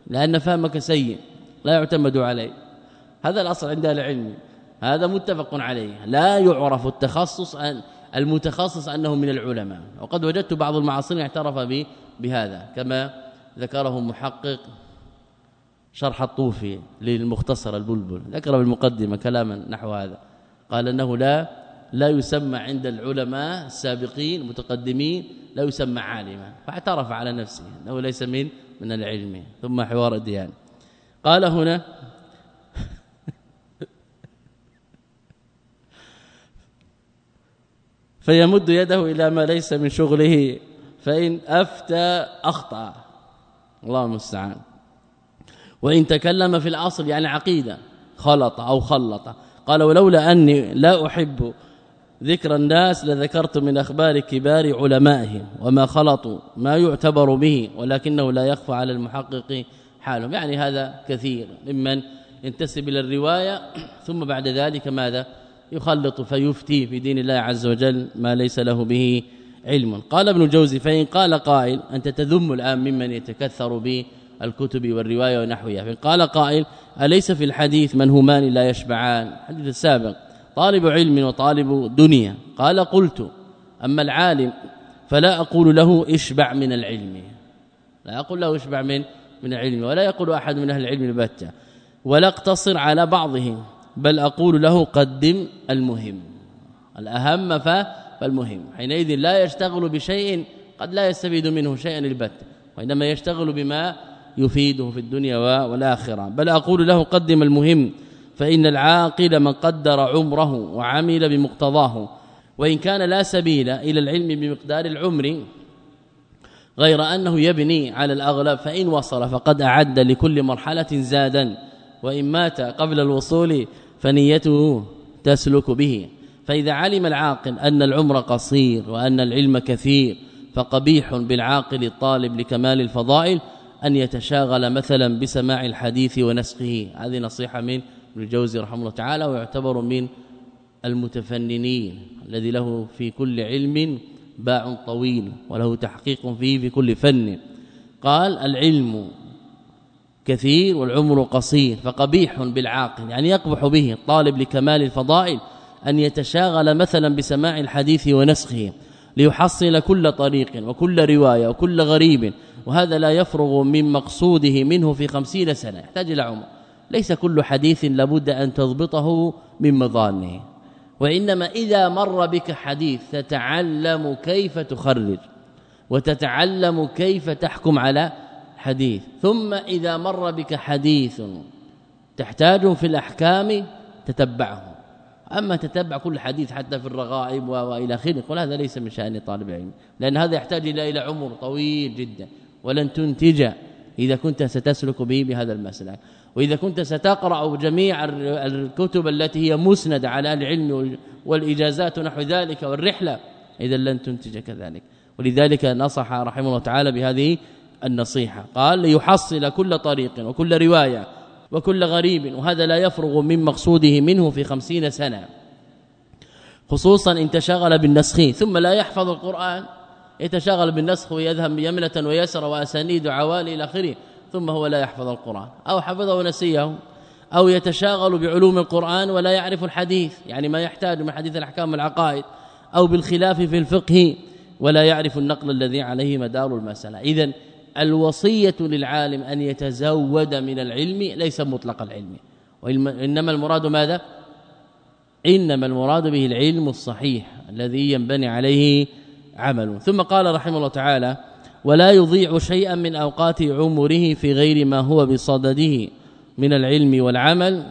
لأن فهمك سيء. لا يعتمد عليه هذا الأصل عند العلم. هذا متفق عليه. لا يعرف التخصص أن المتخصص أنه من العلماء. وقد وجدت بعض المعاصرين اعترف بهذا كما ذكره محقق شرح الطوفي للمختصر البلبل. ذكر بالمقدمة كلاما نحو هذا. قال إنه لا لا يسمى عند العلماء السابقين المتقدمين لا يسمى عالما. فاعترف على نفسه إنه ليس من من العلم. ثم حوار الديان. قال هنا فيمد يده إلى ما ليس من شغله فإن أفتى أخطأ. الله المستعان. وإن تكلم في الأصل يعني عقيدة خلط أو خلط. قال ولولا أني لا أحب ذكر الناس لذكرت من أخبار كبار علمائهم وما خلطوا ما يعتبر به ولكنه لا يخفى على المحقق حالهم. يعني هذا كثير ممن ينتسب إلى الرواية. ثم بعد ذلك ماذا؟ يخلط فيفتي في دين الله عز وجل ما ليس له به علم. قال ابن الجوزي فإن قال قائل أنت تذم الآن ممن يتكثر بالكتب والرواية ونحوها. فإن قال قائل أليس في الحديث من همان لا يشبعان؟ الحديث السابق طالب علم وطالب دنيا. قال قلت أما العالم فلا أقول له اشبع من العلم. لا أقول له اشبع من من العلم ولا يقول أحد من أهل العلم البتة. ولا اقتصر على بعضه بل أقول له قدم المهم. الأهم فالمهم. حينئذ لا يشتغل بشيء قد لا يستفيد منه شيئا البتة وإنما يشتغل بما يفيده في الدنيا والآخرة. بل أقول له قدم المهم فإن العاقل من قدر عمره وعمل بمقتضاه. وإن كان لا سبيل إلى العلم بمقدار العمر غير أنه يبني على الأغلب فإن وصل فقد أعد لكل مرحلة زادا. وإن مات قبل الوصول فنيته تسلك به. فإذا علم العاقل أن العمر قصير وأن العلم كثير فقبيح بالعاقل الطالب لكمال الفضائل أن يتشاغل مثلا بسماع الحديث ونسخه. هذه نصيحة من ابن الجوزي رحمه الله تعالى ويعتبر من المتفننين الذي له في كل علم باع طويل وله تحقيق فيه في كل فن. قال العلم كثير والعمر قصير فقبيح بالعاقل يعني يقبح به الطالب لكمال الفضائل أن يتشاغل مثلا بسماع الحديث ونسخه ليحصل كل طريق وكل رواية وكل غريب وهذا لا يفرغ من مقصوده منه في خمسين سنة يحتاج إلى عمر. ليس كل حديث لابد أن تضبطه من مظانه. وإنما إذا مر بك حديث تتعلم كيف تخرج وتتعلم كيف تحكم على حديث. ثم إذا مر بك حديث تحتاج في الأحكام تتبعه. أما تتبع كل حديث حتى في الرغائب وإلى آخره يقول هذا ليس من شأن طالب العلم لأن هذا يحتاج إلى إلى عمر طويل جدا ولن تنتج إذا كنت ستسلك به بهذا المسلك. وإذا كنت ستقرأ جميع الكتب التي هي مسندة على العلم والإجازات ونحو ذلك والرحلة إذا لن تنتج كذلك. ولذلك نصح رحمه الله تعالى بهذه النصيحة. قال ليحصل كل طريق وكل رواية وكل غريب وهذا لا يفرغ من مقصوده منه في خمسين سنة. خصوصا إن تشغل بالنسخ ثم لا يحفظ القرآن. يتشغل بالنسخ ويذهب يمنة ويسر وأسانيد وعوالي إلى آخره ثم هو لا يحفظ القرآن. أو حفظه ونسيه أو يتشاغل بعلوم القرآن ولا يعرف الحديث يعني ما يحتاج من حديث الأحكام والعقائد أو بالخلاف في الفقه ولا يعرف النقل الذي عليه مدار المسألة. اذا الوصية للعالم أن يتزود من العلم ليس مطلق العلم. وانما المراد ماذا؟ إنما المراد به العلم الصحيح الذي ينبني عليه عمل. ثم قال رحمه الله تعالى ولا يضيع شيئا من أوقات عمره في غير ما هو بصدده من العلم والعمل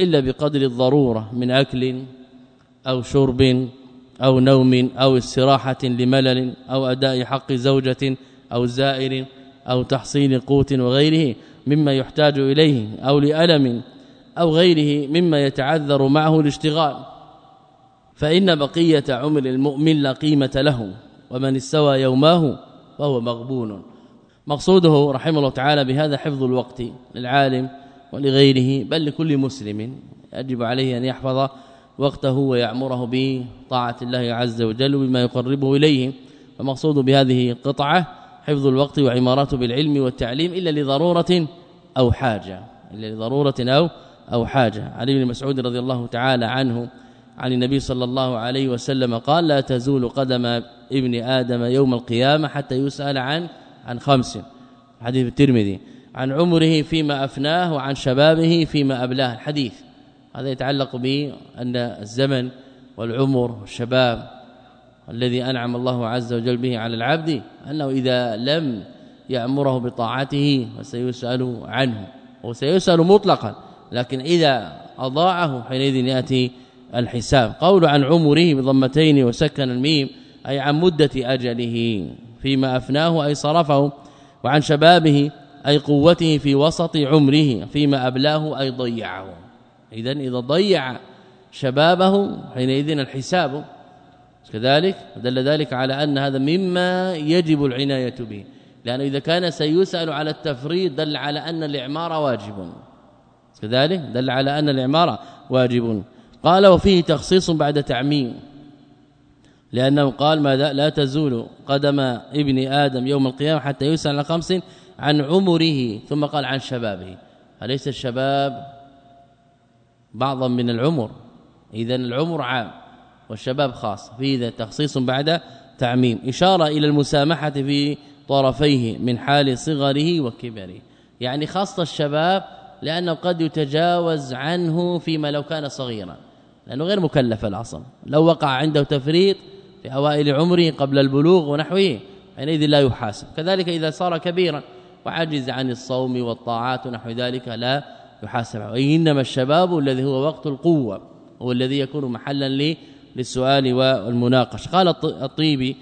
إلا بقدر الضرورة من أكل أو شرب أو نوم أو استراحة لملل أو أداء حق زوجة أو زائر أو تحصيل قوت وغيره مما يحتاج إليه أو لألم أو غيره مما يتعذر معه الاشتغال. فإن بقية عمر المؤمن لا قيمة له ومن استوى يوماه فهو مغبون. مقصوده رحمه الله تعالى بهذا حفظ الوقت للعالم ولغيره بل لكل مسلم يجب عليه أن يحفظ وقته ويعمره بطاعة الله عز وجل بما يقربه إليه. فمقصود بهذه القطعة حفظ الوقت وعمارته بالعلم والتعليم إلا لضرورة أو حاجة إلا لضرورة أو أو حاجة. علي بن مسعود رضي الله تعالى عنه عن النبي صلى الله عليه وسلم قال لا تزول قدم ابن آدم يوم القيامة حتى يسأل عن عن خمس حديث الترمذي. عن عمره فيما أفناه وعن شبابه فيما أبلاه. الحديث هذا يتعلق به أن الزمن والعمر والشباب الذي أنعم الله عز وجل به على العبد أنه إذا لم يأمره بطاعته فسيسأل عنه وسيسأل مطلقا لكن إذا أضاعه حينئذ يأتي الحساب. قول عن عمره بضمتين وسكن الميم أي عن مدة أجله فيما أفناه أي صرفه وعن شبابه أي قوته في وسط عمره فيما أبلاه أي ضيعه. اذا إذا ضيع شبابه حينئذ الحساب كذلك دل ذلك على أن هذا مما يجب العناية به. لأنه إذا كان سيسأل على التفريط دل على أن الإعمار واجب. كذلك دل على أن الإعمار واجب. قال وفيه تخصيص بعد تعميم. لأنه قال ماذا؟ لا تزول قدم ابن آدم يوم القيامة حتى يسأل عن خمس عن عمره ثم قال عن شبابه. أليس الشباب بعضا من العمر؟ اذا العمر عام. والشباب خاص. في ذا تخصيص بعد تعميم. إشارة إلى المسامحة في طرفيه من حال صغره وكبره. يعني خاصة الشباب لأنه قد يتجاوز عنه فيما لو كان صغيرا. لأنه غير مكلف الاصل لو وقع عنده تفريط في أوائل عمره قبل البلوغ ونحوه حينئذ لا يحاسب. كذلك إذا صار كبيرا وعجز عن الصوم والطاعات ونحو ذلك لا يحاسب. انما الشباب الذي هو وقت القوة هو الذي يكون محلا للسؤال والمناقشة. قال الطيبي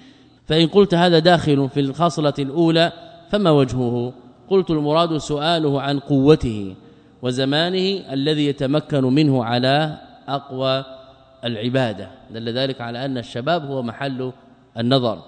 فإن قلت هذا داخل في الخصله الأولى فما وجهه؟ قلت المراد سؤاله عن قوته وزمانه الذي يتمكن منه على أقوى العبادة. دل ذلك على أن الشباب هو محل النظر.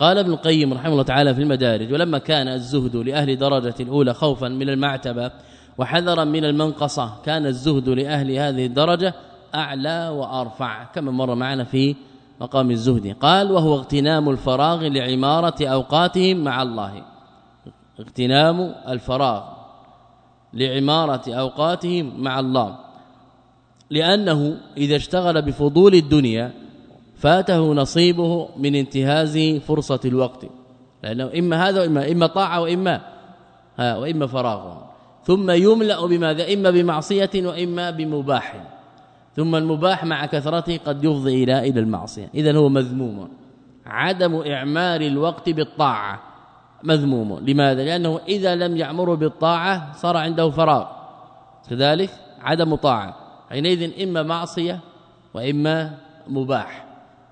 قال ابن القيم رحمه الله تعالى في المدارج ولما كان الزهد لأهل درجة الأولى خوفا من المعتبة وحذرا من المنقصة كان الزهد لأهل هذه الدرجة أعلى وأرفع. كما مر معنا في مقام الزهد قال وهو اغتنام الفراغ لعمارة أوقاتهم مع الله. اغتنام الفراغ لعمارة أوقاتهم مع الله. لأنه إذا اشتغل بفضول الدنيا فاته نصيبه من انتهاز فرصة الوقت. لأنه إما هذا وإما إما طاعة وإما ها وإما فراغ. ثم يملأ بماذا؟ إما بمعصية وإما بمباح. ثم المباح مع كثرته قد يفضي إلى إلى المعصية. إذا هو مذموم. عدم إعمار الوقت بالطاعة مذموم. لماذا؟ لأنه إذا لم يعمر بالطاعة صار عنده فراغ. كذلك عدم طاعة. حينئذ إما معصية وإما مباح.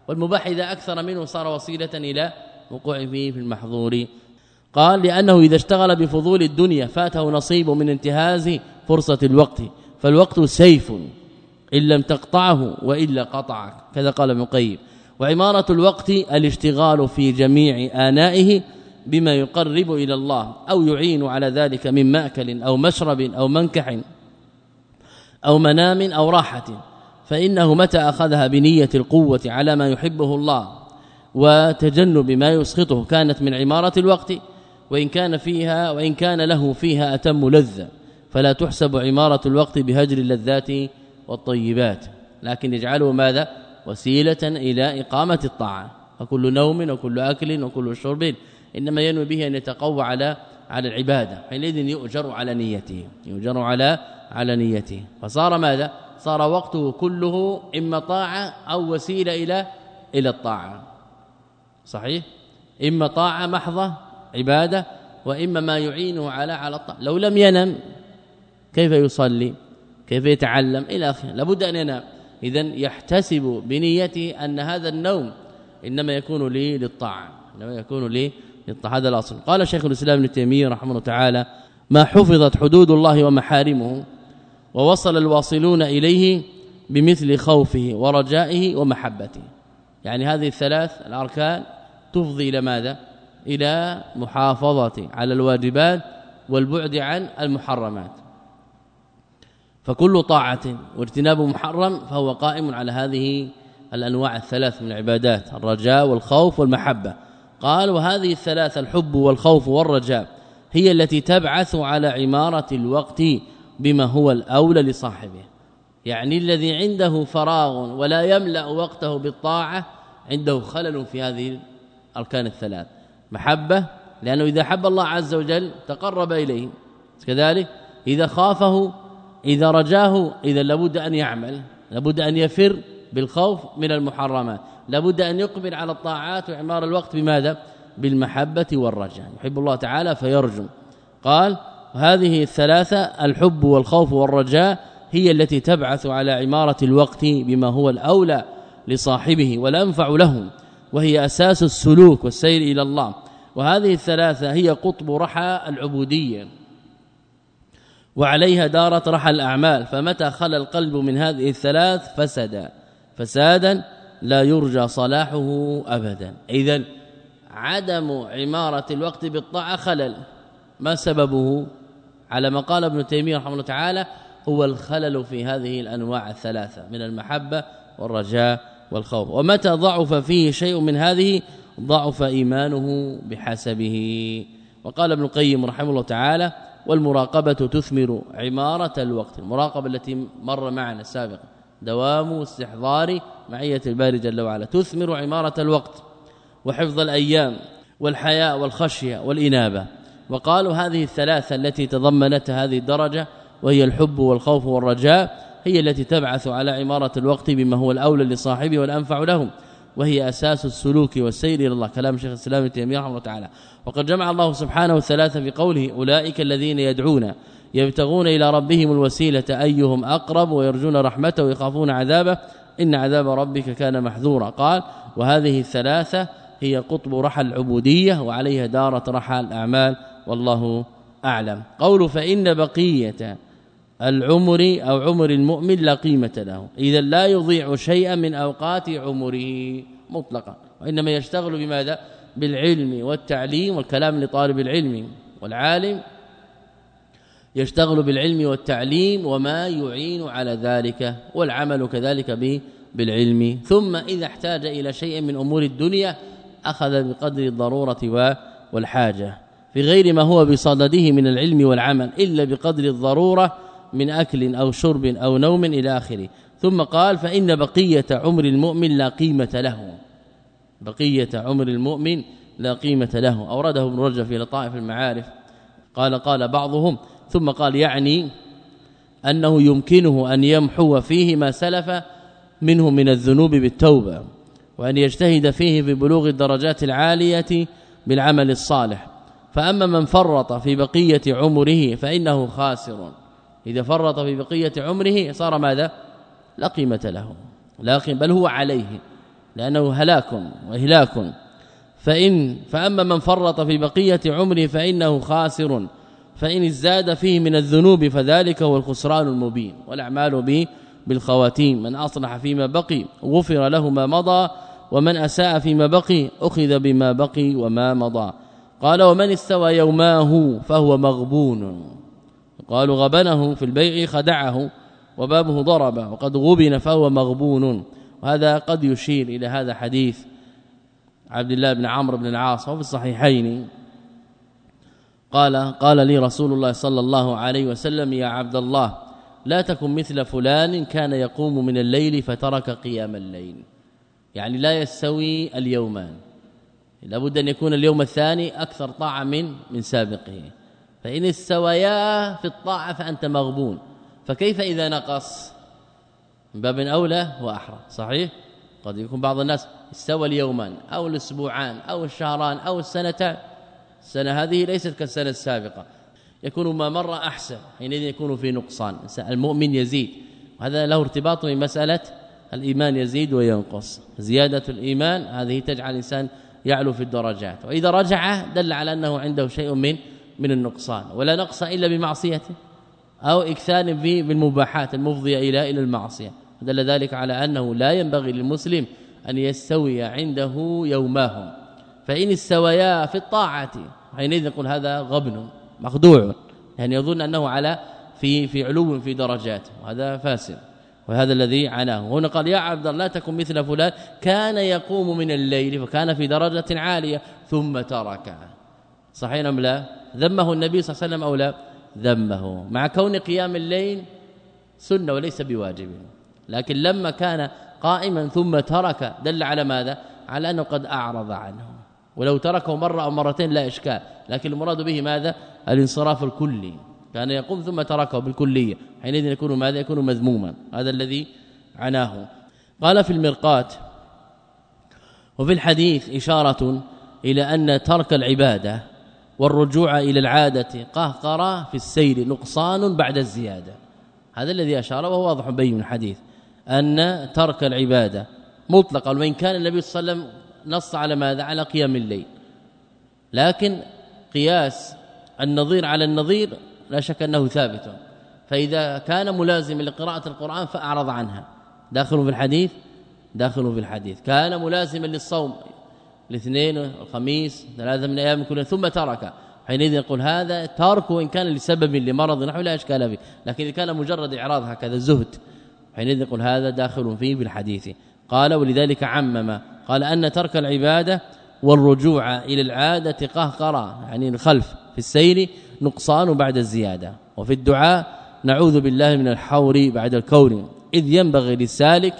والمباح إذا أكثر منه صار وسيلة إلى وقوع فيه في المحظور. قال لأنه إذا اشتغل بفضول الدنيا فاته نصيب من انتهاز فرصة الوقت. فالوقت سيف. إن لم تقطعه وإلا قطعك. كذا قال ابن القيم. وعمارة الوقت الاشتغال في جميع آنائه بما يقرب إلى الله أو يعين على ذلك من مأكل أو مشرب أو منكح أو منام أو راحة. فإنه متى أخذها بنية القوة على ما يحبه الله وتجنب ما يسخطه. كانت من عمارة الوقت. وإن كان فيها وإن كان له فيها أتم لذة. فلا تحسب عمارة الوقت بهجر اللذات والطيبات لكن يجعله ماذا؟ وسيلة إلى إقامة الطاعة. فكل نوم وكل أكل وكل شرب إنما ينوي به أن يتقوى على على العبادة حينئذ يؤجر على نيته يؤجر على على نيته. فصار ماذا؟ صار وقته كله إما طاعة أو وسيلة إلى إلى الطاعة. صحيح؟ إما طاعة محضة عبادة وإما ما يعينه على على الطاعة. لو لم ينم كيف يصلي؟ كيف يتعلم؟ إلى آخره. لابد أن ينام. اذا يحتسب بنيته أن هذا النوم إنما يكون لي للطاعه إنما يكون لي هذا الأصل. قال شيخ الإسلام ابن تيمية رحمه الله تعالى ما حفظت حدود الله ومحارمه ووصل الواصلون إليه بمثل خوفه ورجائه ومحبته. يعني هذه الثلاث الأركان تفضي إلى ماذا؟ إلى محافظة على الواجبات والبعد عن المحرمات. فكل طاعة واجتناب محرم فهو قائم على هذه الأنواع الثلاث من العبادات الرجاء والخوف والمحبة. قال وهذه الثلاثه الحب والخوف والرجاء هي التي تبعث على عمارة الوقت بما هو الأولى لصاحبه. يعني الذي عنده فراغ ولا يملأ وقته بالطاعة عنده خلل في هذه الأركان الثلاث. محبة لأنه إذا حب الله عز وجل تقرب إليه. كذلك إذا خافه إذا رجاه إذا لابد أن يعمل لابد أن يفر بالخوف من المحرمات لابد أن يقبل على الطاعات وإعمار الوقت بماذا؟ بالمحبة والرجاء. يحب الله تعالى فيرجو. قال هذه الثلاثة الحب والخوف والرجاء هي التي تبعث على عمارة الوقت بما هو الأولى لصاحبه والأنفع له وهي أساس السلوك والسير إلى الله. وهذه الثلاثة هي قطب رحى العبودية. وعليها دارت رحى الأعمال فمتى خلى القلب من هذه الثلاث؟ فسد فسادا لا يرجى صلاحه أبدا. إذا عدم عمارة الوقت بالطاعة خلل. ما سببه؟ على ما قال ابن تيمية رحمه الله تعالى هو الخلل في هذه الأنواع الثلاثة من المحبة والرجاء والخوف. ومتى ضعف فيه شيء من هذه؟ ضعف إيمانه بحسبه. وقال ابن القيم رحمه الله تعالى والمراقبة تثمر عمارة الوقت. المراقبة التي مر معنا سابقا. دوام استحضار معية الباري جل وعلا. تثمر عمارة الوقت وحفظ الأيام والحياء والخشية والإنابة. وقالوا هذه الثلاثة التي تضمنتها هذه الدرجة وهي الحب والخوف والرجاء هي التي تبعث على عمارة الوقت بما هو الأولى لصاحبه والأنفع له وهي أساس السلوك والسير إلى الله. كلام شيخ الإسلام ابن تيمية رحمه الله تعالى. وقد جمع الله سبحانه الثلاثة في قوله أولئك الذين يدعون يبتغون إلى ربهم الوسيلة أيهم أقرب ويرجون رحمته ويخافون عذابه إن عذاب ربك كان محذورا. قال وهذه الثلاثة هي قطب رحى العبودية وعليها دارة رحى الأعمال والله أعلم. قول فإن بقية العمر أو عمر المؤمن لا قيمة له. إذا لا يضيع شيئا من أوقات عمره مطلقا. وإنما يشتغل بماذا؟ بالعلم والتعليم والكلام لطالب العلم والعالم يشتغل بالعلم والتعليم وما يعين على ذلك والعمل كذلك بالعلم. ثم إذا احتاج إلى شيء من أمور الدنيا أخذ بقدر الضرورة والحاجة. في غير ما هو بصدده من العلم والعمل إلا بقدر الضرورة من أكل أو شرب أو نوم إلى آخره. ثم قال فإن بقية عمر المؤمن لا قيمة له. بقية عمر المؤمن لا قيمة له. أورده ابن رجب في لطائف المعارف. قال قال بعضهم ثم قال يعني أنه يمكنه أن يمحو فيه ما سلف منه من الذنوب بالتوبة وأن يجتهد فيه في بلوغ الدرجات العالية بالعمل الصالح. فأما من فرط في بقية عمره فإنه خاسر. إذا فرط في بقية عمره صار ماذا؟ لا قيمة له. لا قيمة بل هو عليه. لأنه هلاك وإهلاك. فإن فأما من فرط في بقية عمره فإنه خاسر. فإن ازداد فيه من الذنوب فذلك هو الخسران المبين. والأعمال به بالخواتيم. من أصلح فيما بقي غفر له ما مضى ومن أساء فيما بقي أخذ بما بقي وما مضى. قال ومن استوى يوماه فهو مغبون قالوا غبنه في البيع خدعه وبابه ضرب وقد غبن فهو مغبون وهذا قد يشير إلى هذا حديث عبد الله بن عمرو بن العاص وفي الصحيحين. قال قال لي رسول الله صلى الله عليه وسلم يا عبد الله لا تكن مثل فلان كان يقوم من الليل فترك قيام الليل. يعني لا يستوي اليومان. لابد أن يكون اليوم الثاني أكثر طاعة من من سابقه. فإن استويا في الطاعة فأنت مغبون. فكيف إذا نقص؟ باب أولى وأحرى صحيح؟ قد يكون بعض الناس استوى اليومان أو الأسبوعان أو الشهران أو السنتان. السنة هذه ليست كالسنة السابقة. يكون ما مر أحسن حينئذ يكون في نقصان. المؤمن يزيد. وهذا له ارتباط بمساله الإيمان يزيد وينقص. زيادة الإيمان هذه تجعل الإنسان يعلو في الدرجات. وإذا رجع دل على أنه عنده شيء من من النقصان. ولا نقص إلا بمعصيته أو إكثار بالمباحات المفضية إلى إلى المعصية. دل ذلك على أنه لا ينبغي للمسلم أن يستوي عنده يوماه فإن استويا في الطاعة حينئذ نقول هذا غبن مخدوع يعني يظن أنه على في في علو في درجات وهذا فاسد وهذا الذي عناه. هنا قال يا عبد الله لا تكن مثل فلان. كان يقوم من الليل فكان في درجة عالية ثم ترك صحيح أم لا؟ ذمه النبي صلى الله عليه وسلم أو لا؟ ذمه. مع كون قيام الليل سنة وليس بواجب. لكن لما كان قائما ثم ترك دل على ماذا؟ على أنه قد أعرض عنه. ولو تركه مرة أو مرتين لا إشكال. لكن المراد به ماذا؟ الانصراف الكلي. كان يقوم ثم تركه بالكلية. حينئذ يكون ماذا؟ يكون مذموما. هذا الذي عناه. قال في المرقات وفي الحديث إشارة إلى أن ترك العبادة والرجوع إلى العادة قهقرة في السير نقصان بعد الزيادة. هذا الذي أشار وهو واضح بين الحديث. أن ترك العبادة مطلقا وإن كان النبي صلى الله عليه وسلم نص على ماذا؟ على قيام الليل. لكن قياس النظير على النظير لا شك أنه ثابت. فإذا كان ملازما لقراءة القرآن فأعرض عنها. داخل في الحديث؟ داخل في الحديث. كان ملازما للصوم. الاثنين الخميس ثلاثة من أيام كل ثم ترك. حينئذ يقول هذا ترك وإن كان لسبب لمرض نحو لا إشكال فيه. لكن إذا كان مجرد إعراض هكذا زهد حينئذ يقول هذا داخل فيه بالحديث. قال ولذلك عمم. قال أن ترك العبادة والرجوع إلى العادة قهقرا يعني الخلف في السير نقصان بعد الزيادة. وفي الدعاء نعوذ بالله من الحور بعد الكون إذ ينبغي للسالك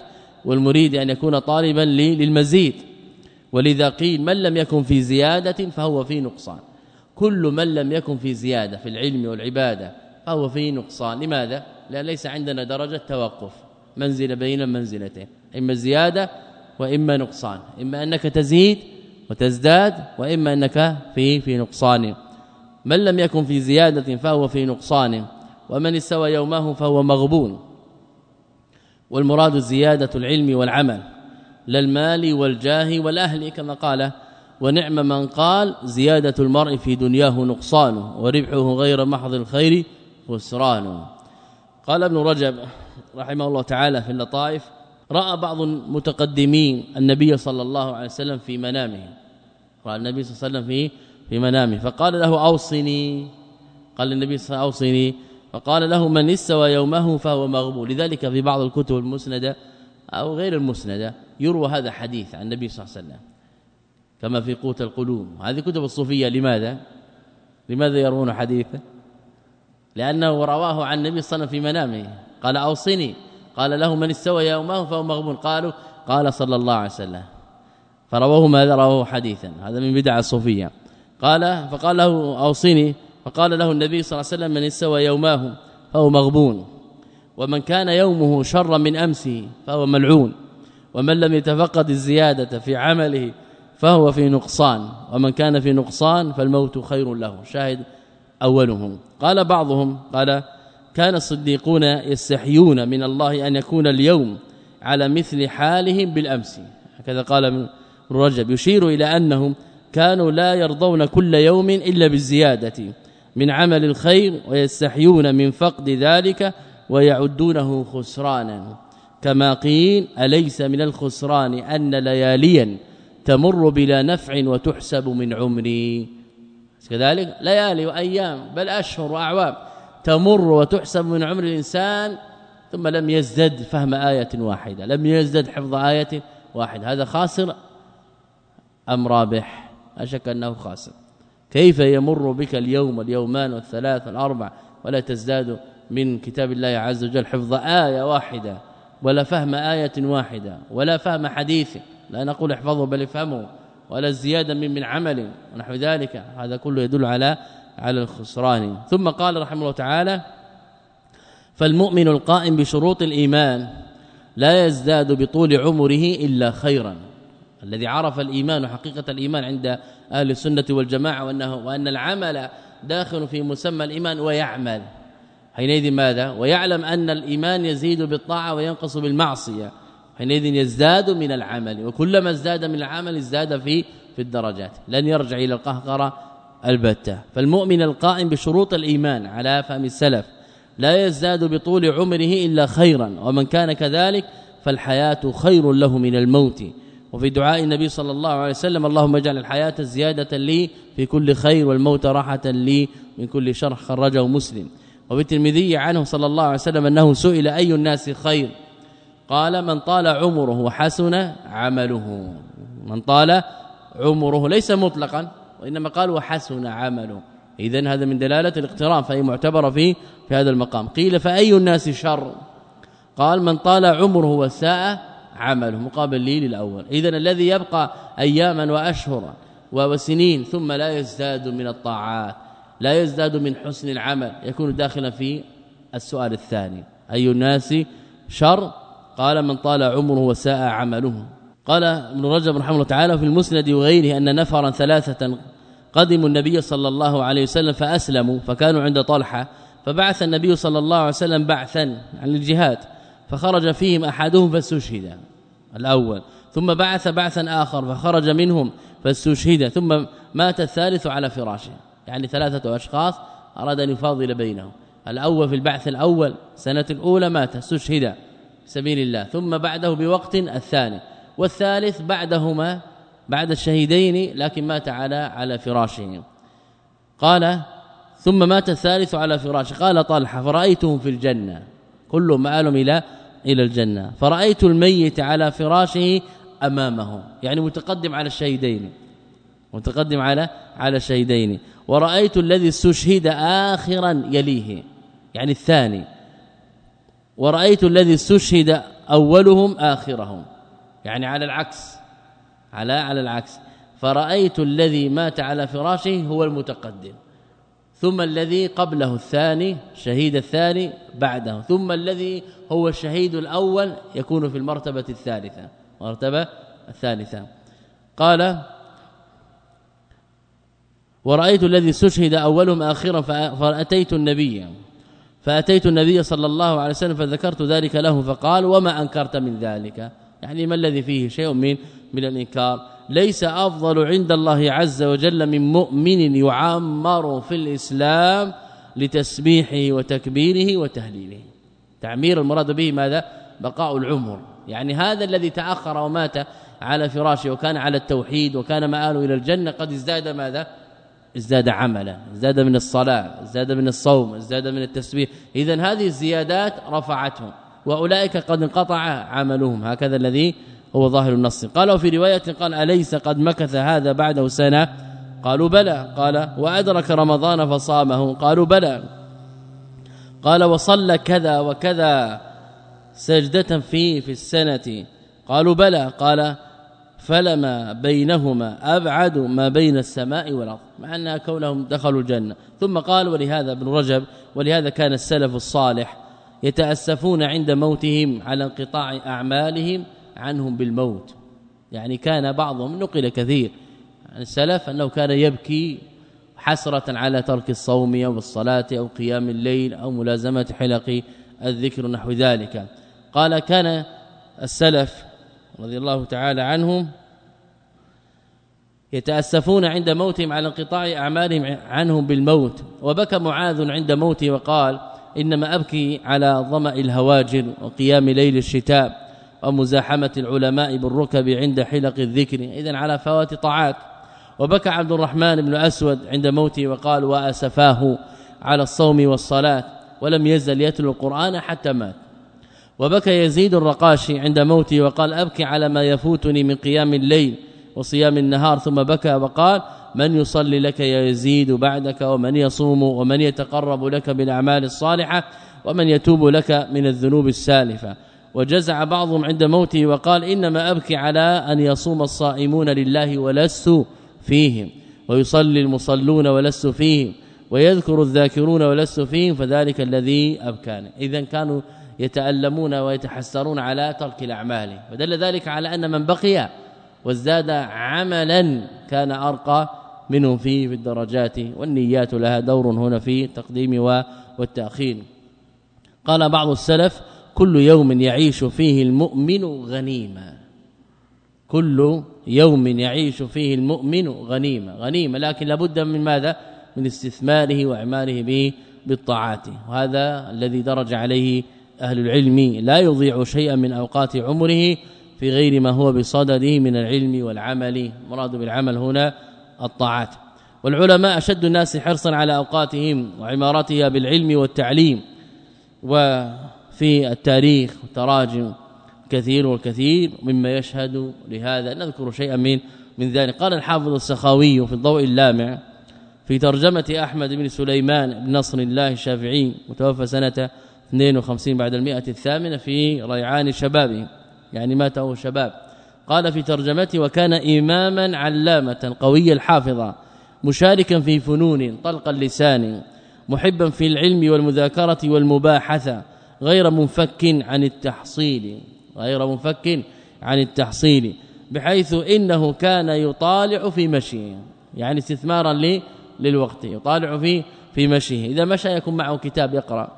والمريد أن يكون طالبا للمزيد. ولذا قيل من لم يكن في زيادة فهو في نقصان. كل من لم يكن في زيادة في العلم والعبادة فهو في نقصان. لماذا؟ لأن ليس عندنا درجة توقف. منزل بين المنزلتين إما زيادة وإما نقصان إما أنك تزيد وتزداد وإما أنك في في نقصان. من لم يكن في زيادة فهو في نقصان ومن استوى يومه فهو مغبون. والمراد زيادة العلم والعمل لا المال والجاه والأهل كما قال ونعم من قال زيادة المرء في دنياه نقصان وربحه غير محض الخير خسران. قال ابن رجب رحمه الله تعالى في اللطائف رأى بعض المتقدمين النبي صلى الله عليه وسلم في منامه. رأى النبي صلى الله عليه وسلم في في منامه. فقال له أوصني. قال النبي صلى الله عليه وسلم أوصني. فقال له من استوى يومه فهو مغبون. لذلك في بعض الكتب المسندة أو غير المسندة يروى هذا حديث عن النبي صلى الله عليه وسلم. كما في قوت القلوب. هذه كتب الصوفية. لماذا؟ لماذا يروون حديثا لأنه رواه عن النبي صلى الله عليه وسلم في منامه. قال أوصني. قال له من استوى يومه فهو مغبون قالوا قال صلى الله عليه وسلم. فرواه ماذا؟ رواه حديثا. هذا من بدع الصوفيه قال فقال له أوصني. فقال له النبي صلى الله عليه وسلم من استوى يومه فهو مغبون. ومن كان يومه شرا من أمسه فهو ملعون. ومن لم يتفقد الزيادة في عمله فهو في نقصان. ومن كان في نقصان فالموت خير له. شاهد أولهم. قال بعضهم قال كان الصديقون يستحيون من الله أن يكون اليوم على مثل حالهم بالأمس. هكذا قال ابن رجب. يشير إلى أنهم كانوا لا يرضون كل يوم إلا بالزيادة من عمل الخير ويستحيون من فقد ذلك ويعدونه خسرانا. كما قيل أليس من الخسران أن لياليا تمر بلا نفع وتحسب من عمري؟ كذلك ليالي وأيام بل أشهر وأعوام تمر وتحسب من عمر الإنسان ثم لم يزدد فهم آية واحدة لم يزدد حفظ آية واحدة. هذا خاسر أم رابح؟ أشك أنه خاسر. كيف يمر بك اليوم اليومان والثلاث والأربع ولا تزداد من كتاب الله عز وجل حفظ آية واحدة ولا فهم آية واحدة ولا فهم حديث؟ لا نقول احفظه بل افهمه. ولا زيادة من من عمل ونحو ذلك. هذا كله يدل على على الخسران. ثم قال رحمه الله تعالى فالمؤمن القائم بشروط الإيمان لا يزداد بطول عمره إلا خيرا. الذي عرف الإيمان وحقيقة الإيمان عند أهل السنة والجماعة وأنه وأن العمل داخل في مسمى الإيمان ويعمل. حينئذ ماذا؟ ويعلم أن الإيمان يزيد بالطاعة وينقص بالمعصية. حينئذ يزداد من العمل وكلما ازداد من العمل ازداد في في الدرجات لن يرجع إلى القهقرة البتة. فالمؤمن القائم بشروط الإيمان على فهم السلف لا يزداد بطول عمره إلا خيرا ومن كان كذلك فالحياة خير له من الموت. وفي دعاء النبي صلى الله عليه وسلم اللهم اجعل الحياة زيادة لي في كل خير والموت راحة لي من كل شر خرجه مسلم. وفي عنه صلى الله عليه وسلم أنه سئل أي الناس خير؟ قال من طال عمره وحسن عمله. من طال عمره ليس مطلقا وإنما قال وحسن عمله. اذا هذا من دلالة الاقتران فهي معتبرة في في هذا المقام. قيل فأي الناس شر؟ قال من طال عمره وساء عمله مقابل لي للأول. اذا الذي يبقى اياما واشهرا وسنين ثم لا يزداد من الطاعات لا يزداد من حسن العمل يكون داخلا في السؤال الثاني. أي الناس شر؟ قال من طال عمره وساء عمله. قال ابن رجب رحمه الله تعالى في المسند وغيره أن نفرا ثلاثة قدموا النبي صلى الله عليه وسلم فأسلموا فكانوا عند طلحة فبعث النبي صلى الله عليه وسلم بعثا عن الجهاد فخرج فيهم أحدهم فاستشهد الأول ثم بعث بعثا آخر فخرج منهم فاستشهد ثم مات الثالث على فراشه. يعني ثلاثة أشخاص أراد أن يفاضل بينهم. الأول في البعث الأول سنة الأولى مات استشهد. سبيل الله. ثم بعده بوقت الثاني. والثالث بعدهما بعد الشهيدين لكن مات على على فراشه قال ثم مات الثالث على فراشه. قال طلحة فرايته في الجنة. كل مآلهم إلى إلى الجنة. فرأيت الميت على فراشه امامه يعني متقدم على الشهيدين. متقدم على على الشهيدين. ورأيت الذي استشهد آخرا يليه. يعني الثاني. ورأيت الذي استشهد أولهم آخرهم. يعني على العكس. على على العكس. فرأيت الذي مات على فراشه هو المتقدم. ثم الذي قبله الثاني شهيد الثاني بعده. ثم الذي هو الشهيد الأول يكون في المرتبة الثالثة. مرتبة الثالثة. قال ورأيت الذي استشهد أولهم آخرا فأتيت النبي. فأتيت النبي صلى الله عليه وسلم فذكرت ذلك له فقال وما أنكرت من ذلك؟ يعني ما الذي فيه شيء من من الإنكار؟ ليس أفضل عند الله عز وجل من مؤمن يعمر في الإسلام لتسبيحه وتكبيره وتهليله. تعمير المراد به ماذا؟ بقاء العمر. يعني هذا الذي تأخر ومات على فراشه وكان على التوحيد وكان مآله إلى الجنة قد ازداد ماذا؟ ازداد عملا ازداد من الصلاة ازداد من الصوم ازداد من التسبيح. اذا هذه الزيادات رفعتهم وأولئك قد انقطع عملهم. هكذا الذي هو ظاهر النص. قالوا في رواية قال أليس قد مكث هذا بعده سنه قالوا بلى. قال وأدرك رمضان فصامه؟ قالوا بلى. قال وصلى كذا وكذا سجدة في في السنة. قالوا بلى. قال فلما بينهما ابعد ما بين السماء والأرض مع ان كونهم دخلوا الجنة. ثم قال ولهذا ابن رجب ولهذا كان السلف الصالح يتأسفون عند موتهم على انقطاع أعمالهم عنهم بالموت. يعني كان بعضهم نقل كثير عن السلف أنه كان يبكي حسرة على ترك الصوم أو الصلاة أو قيام الليل أو ملازمة حلق الذكر نحو ذلك. قال كان السلف رضي الله تعالى عنهم يتأسفون عند موتهم على انقطاع أعمالهم عنهم بالموت. وبكى معاذ عند موته وقال إنما أبكي على ظمأ الهواجر وقيام ليل الشتاء ومزاحمة العلماء بالركب عند حلق الذكر. اذا على فوات طاعات. وبكى عبد الرحمن بن أسود عند موته وقال وأسفاه على الصوم والصلاة ولم يزل يتلو القرآن حتى مات. وبكى يزيد الرقاشي عند موته وقال أبكي على ما يفوتني من قيام الليل وصيام النهار ثم بكى وقال من يصلي لك يا يزيد بعدك ومن يصوم ومن يتقرب لك بالأعمال الصالحة ومن يتوب لك من الذنوب السالفة. وجزع بعضهم عند موته وقال إنما أبكي على أن يصوم الصائمون لله ولست فيهم ويصلي المصلون ولست فيهم ويذكر الذاكرون ولست فيهم فذلك الذي أبكاني. اذا كانوا يتألمون ويتحسرون على ترك الأعمال. ودل ذلك على أن من بقي وازداد عملا كان أرقى منه في في الدرجات والنيات لها دور هنا في التقديم والتأخير. قال بعض السلف كل يوم يعيش فيه المؤمن غنيمه كل يوم يعيش فيه المؤمن غنيمه غنيمه لكن لابد من ماذا؟ من استثماره واعماله به بالطاعات. وهذا الذي درج عليه أهل العلم لا يضيع شيئا من أوقات عمره في غير ما هو بصدده من العلم والعمل. مراد بالعمل هنا الطاعات. والعلماء أشد الناس حرصا على أوقاتهم وعمارتها بالعلم والتعليم. وفي التاريخ والتراجم كثير والكثير مما يشهد لهذا. نذكر شيئا من من ذلك. قال الحافظ السخاوي في الضوء اللامع في ترجمة أحمد بن سليمان بن نصر الله الشافعي متوفى سنة 52 بعد المئة الثامنة في ريعان شبابه يعني مات وهو شباب. قال في ترجمته وكان إماما علامة قوي الحافظة مشاركا في فنون طلق اللسان محبا في العلم والمذاكرة والمباحثة غير منفك عن التحصيل غير منفك عن التحصيل بحيث إنه كان يطالع في مشيه. يعني استثمارا للوقت يطالع في في مشيه. إذا مشى يكون معه كتاب يقرأ.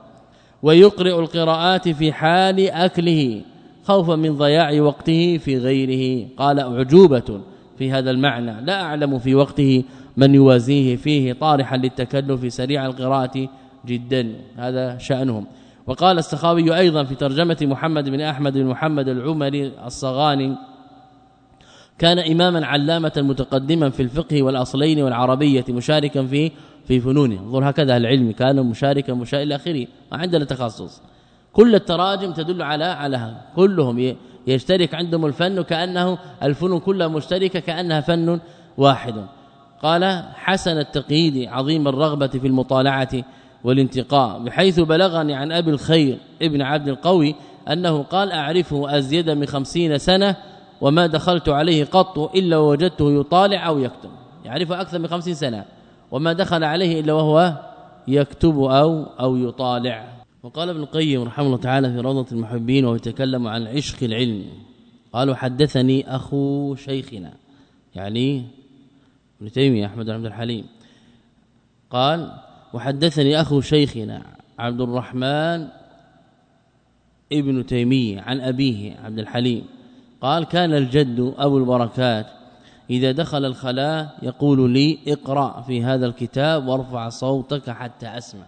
ويقرئ القراءات في حال أكله خوفا من ضياع وقته في غيره. قال أعجوبة في هذا المعنى. لا أعلم في وقته من يوازيه فيه طارحا للتكلف سريع القراءة جدا. هذا شأنهم. وقال السخاوي أيضا في ترجمة محمد بن أحمد بن محمد العمري الصغاني كان اماما علامة متقدما في الفقه والأصلين والعربية مشاركا في في فنونه. انظر هكذا العلم كان مشاركا مشارك إلى آخره ما عندنا تخصص. كل التراجم تدل على على كلهم يشترك عندهم الفن كأنه الفنون كلها مشتركة كأنها فن واحد. قال حسن التقييد عظيم الرغبة في المطالعة والانتقاء بحيث بلغني عن أبي الخير ابن عبد القوي أنه قال أعرفه أزيد من خمسين سنة وما دخلت عليه قط إلا وجدته يطالع أو يكتب يعرفه أكثر من خمسين سنة. وما دخل عليه إلا وهو يكتب أو أو يطالع. وقال ابن القيم رحمه الله تعالى في روضة المحبين وهو يتكلم عن عشق العلم. قالوا حدثني أخو شيخنا. يعني ابن تيمية أحمد بن عبد الحليم. قال وحدثني أخو شيخنا عبد الرحمن ابن تيمية عن أبيه عبد الحليم. قال كان الجد أبو البركات إذا دخل الخلاء يقول لي اقرأ في هذا الكتاب وارفع صوتك حتى أسمع.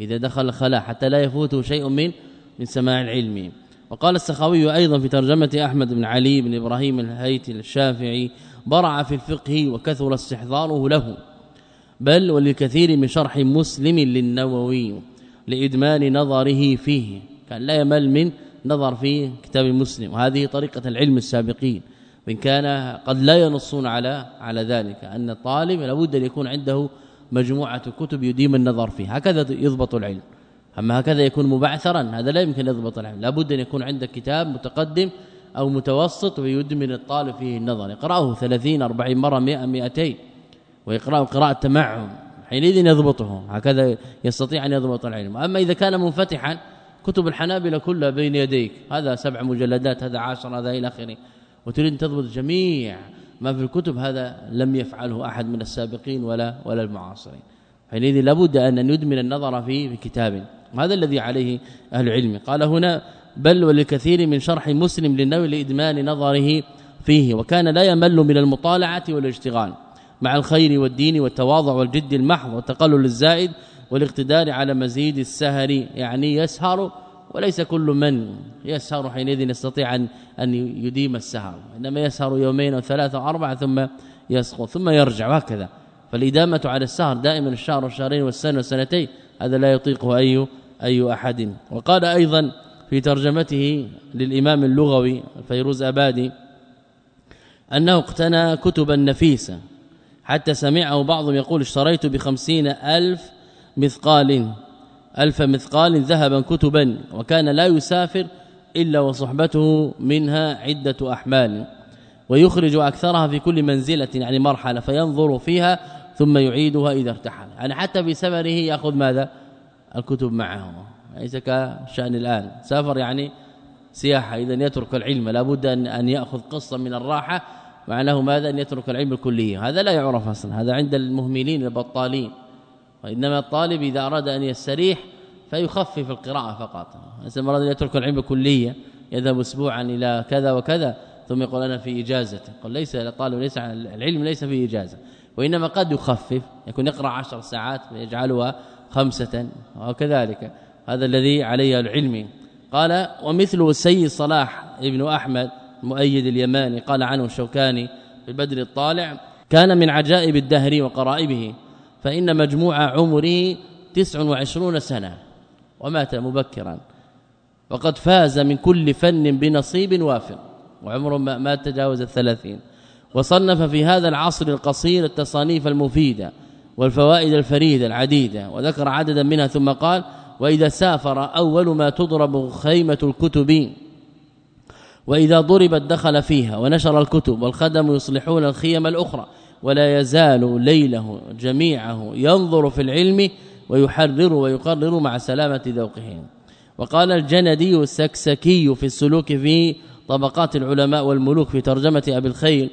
إذا دخل الخلاء حتى لا يفوته شيء من من سماع العلم. وقال السخاوي أيضا في ترجمة أحمد بن علي بن إبراهيم الهيتي الشافعي برع في الفقه وكثر استحضاره له. بل وللكثير من شرح مسلم للنووي لإدمان نظره فيه. كان لا يمل من نظر في كتاب مسلم. وهذه طريقة العلم السابقين. وان كان قد لا ينصون على على ذلك أن الطالب لابد أن يكون عنده مجموعة كتب يديم النظر فيها. هكذا يضبط العلم. أما هكذا يكون مبعثرا هذا لا يمكن يضبط العلم. لابد أن يكون عندك كتاب متقدم أو متوسط ويدمن الطالب فيه النظر. يقراه 30 40 مرة 100 200 ويقرأ قراءه تمعن حينئذ يضبطه هكذا يستطيع أن يضبط العلم. أما إذا كان منفتحا كتب الحنابلة كلها بين يديك. هذا سبع مجلدات هذا عشر هذا إلى آخره. وتريد أن تضبط جميع ما في الكتب هذا لم يفعله أحد من السابقين ولا ولا المعاصرين. حينئذ لابد أن يدمن النظر في كتاب. هذا الذي عليه أهل العلم. قال هنا بل وللكثير من شرح مسلم للنووي لإدمان نظره فيه وكان لا يمل من المطالعة والاشتغال مع الخير والدين والتواضع والجد المحض والتقلل الزائد والاقتدار على مزيد السهر يعني يسهر وليس كل من يسهر حينئذ يستطيع ان يديم السهر إنما يسهر يومين أو ثلاثة أو أربعة ثم يسقط ثم يرجع وهكذا. فالإدامة على السهر دائما الشهر والشهرين والسنة والسنتين هذا لا يطيقه اي أي أحد. وقال أيضا في ترجمته للإمام اللغوي فيروز أبادي أنه اقتنى كتبا نفيسة حتى سمعه بعضهم يقول اشتريت بخمسين ألف مثقال ألف مثقال ذهبا كتبا وكان لا يسافر إلا وصحبته منها عدة أحمال. ويخرج أكثرها في كل منزلة يعني مرحلة فينظر فيها ثم يعيدها إذا ارتحل. يعني حتى في سفره يأخذ ماذا؟ الكتب معه. ليس كشأن الآن. سافر يعني سياحة إذا يترك العلم. لابد ان أن يأخذ قصة من الراحة معناه ماذا؟ أن يترك العلم الكلية. هذا لا يعرف أصلا. هذا عند المهملين البطالين. وإنما الطالب إذا أراد أن يستريح فيخفف القراءة فقط. ليس أراد أن يترك العلم الكليه يذهب اسبوعا إلى كذا وكذا ثم يقول أنا في إجازة. قل ليس الطالب ليس العلم ليس في إجازة. وإنما قد يخفف يكون يقرأ عشر ساعات ويجعلها خمسة وكذلك. هذا الذي عليه العلم. قال ومثل السيد صلاح ابن أحمد مؤيد اليماني قال عنه الشوكاني في البدر الطالع كان من عجائب الدهر وقرائبه. فإن مجموع عمره 29 سنة ومات مبكرا. وقد فاز من كل فن بنصيب وافر وعمره ما تجاوز الثلاثين. وصنف في هذا العصر القصير التصانيف المفيدة والفوائد الفريدة العديدة وذكر عددا منها ثم قال وإذا سافر أول ما تضرب خيمة الكتب وإذا ضربت دخل فيها ونشر الكتب والخدم يصلحون الخيم الأخرى. ولا يزال ليله جميعه ينظر في العلم ويحرر ويقرر مع سلامة ذوقه. وقال الجندي السكسكي في السلوك في طبقات العلماء والملوك في ترجمة أبي الخير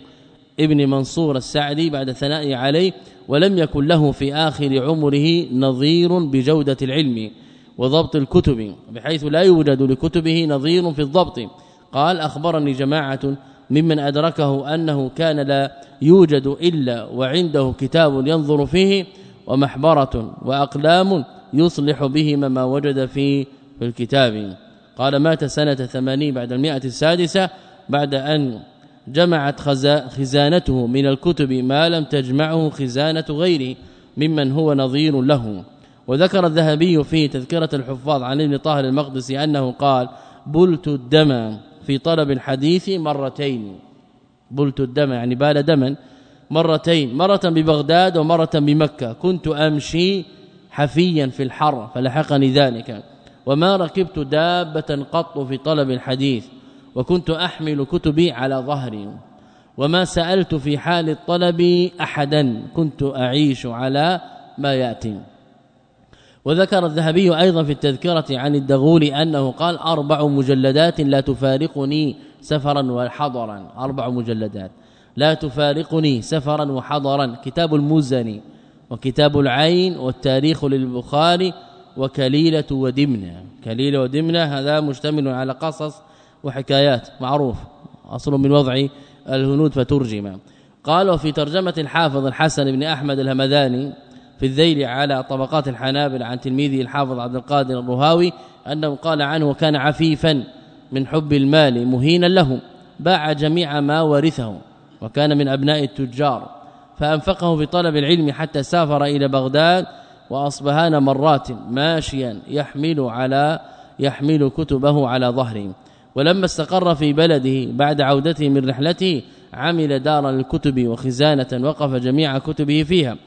ابن منصور السعدي بعد ثنائه عليه ولم يكن له في آخر عمره نظير بجودة العلم وضبط الكتب بحيث لا يوجد لكتبه نظير في الضبط. قال أخبرني جماعة ممن أدركه أنه كان لا يوجد إلا وعنده كتاب ينظر فيه ومحبرة وأقلام يصلح بهما ما وجد في الكتاب. قال مات سنة ثمانين بعد المئة السادسة بعد أن جمعت خزانته من الكتب ما لم تجمعه خزانة غيره ممن هو نظير له. وذكر الذهبي في تذكرة الحفاظ عن ابن طاهر المقدسي أنه قال بلت الدم. في طلب الحديث مرتين. بلت الدم يعني بال دما مرتين. مرة ببغداد ومرة بمكة. كنت أمشي حفيا في الحر فلحقني ذلك. وما ركبت دابة قط في طلب الحديث وكنت أحمل كتبي على ظهري. وما سألت في حال الطلب أحدا كنت أعيش على ما يأتي. وذكر الذهبي أيضا في التذكرة عن الدغول أنه قال أربع مجلدات لا تفارقني سفرا وحضرا. أربع مجلدات. لا تفارقني سفرا وحضرا. كتاب المزني وكتاب العين والتاريخ للبخاري وكليلة ودمنة. كليلة ودمنة هذا مشتمل على قصص وحكايات. معروف. أصل من وضع الهنود فترجم قال وفي ترجمة الحافظ الحسن بن أحمد الهمداني في الذيل على طبقات الحنابل عن تلميذه الحافظ عبد القادر الرهاوي أنه قال عنه وكان عفيفا من حب المال مهينا له باع جميع ما ورثه وكان من أبناء التجار فأنفقه في طلب العلم حتى سافر إلى بغداد وأصبهان مرات ماشيا يحمل على يحمل كتبه على ظهره. ولما استقر في بلده بعد عودته من رحلته عمل دارا للكتب وخزانة وقف جميع كتبه فيها.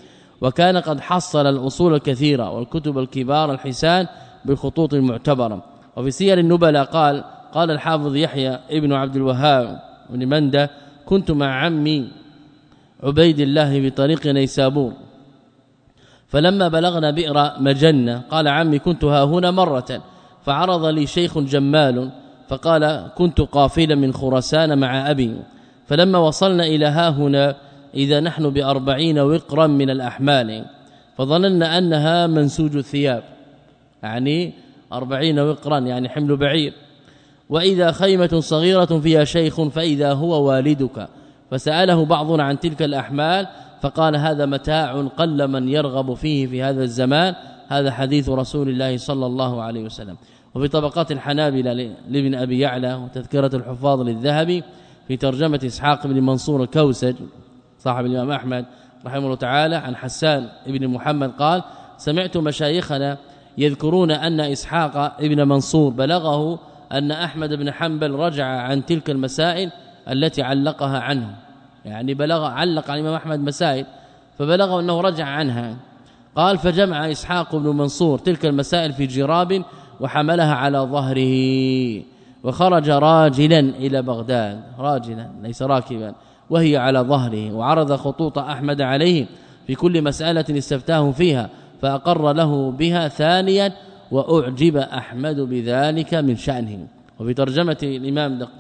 وكان قد حصل الأصول الكثيرة والكتب الكبار الحسان بالخطوط المعتبرة. وفي سير النبلاء قال قال الحافظ يحيى ابن عبد الوهاب بن مندة كنت مع عمي عبيد الله بطريق نيسابور فلما بلغنا بئر مجنة قال عمي كنت ها هنا مرة فعرض لي شيخ جمال فقال كنت قافلا من خراسان مع أبي فلما وصلنا إلى ها هنا إذا نحن بأربعين وقرا من الأحمال فظننا أنها منسوج الثياب. يعني أربعين وقرا يعني حمل بعير. وإذا خيمة صغيرة فيها شيخ فإذا هو والدك. فسأله بعضنا عن تلك الأحمال فقال هذا متاع قل من يرغب فيه في هذا الزمان. هذا حديث رسول الله صلى الله عليه وسلم. وفي طبقات الحنابلة لابن أبي يعلى وتذكرة الحفاظ للذهبي في ترجمة إسحاق بن منصور الكوسج صاحب الإمام أحمد رحمه الله تعالى عن حسان بن محمد قال سمعت مشايخنا يذكرون أن إسحاق ابن منصور بلغه أن أحمد بن حنبل رجع عن تلك المسائل التي علقها عنه. يعني بلغ علق عن الإمام أحمد مسائل فبلغه أنه رجع عنها. قال فجمع إسحاق بن منصور تلك المسائل في جراب وحملها على ظهره وخرج راجلا إلى بغداد. راجلا ليس راكبا. وهي على ظهره وعرض خطوط أحمد عليه في كل مسألة استفتاه فيها فأقر له بها ثانيا وأعجب أحمد بذلك من شأنه. وفي ترجمة الإمام دق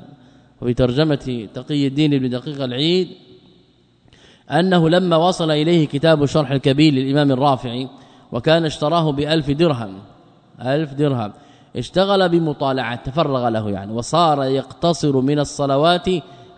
وفي ترجمة تقي الدين بن دقيق العيد أنه لما وصل إليه كتاب شرح الكبير للإمام الرافعي وكان اشتراه بألف درهم ألف درهم اشتغل بمطالعة تفرغ له يعني وصار يقتصر من الصلوات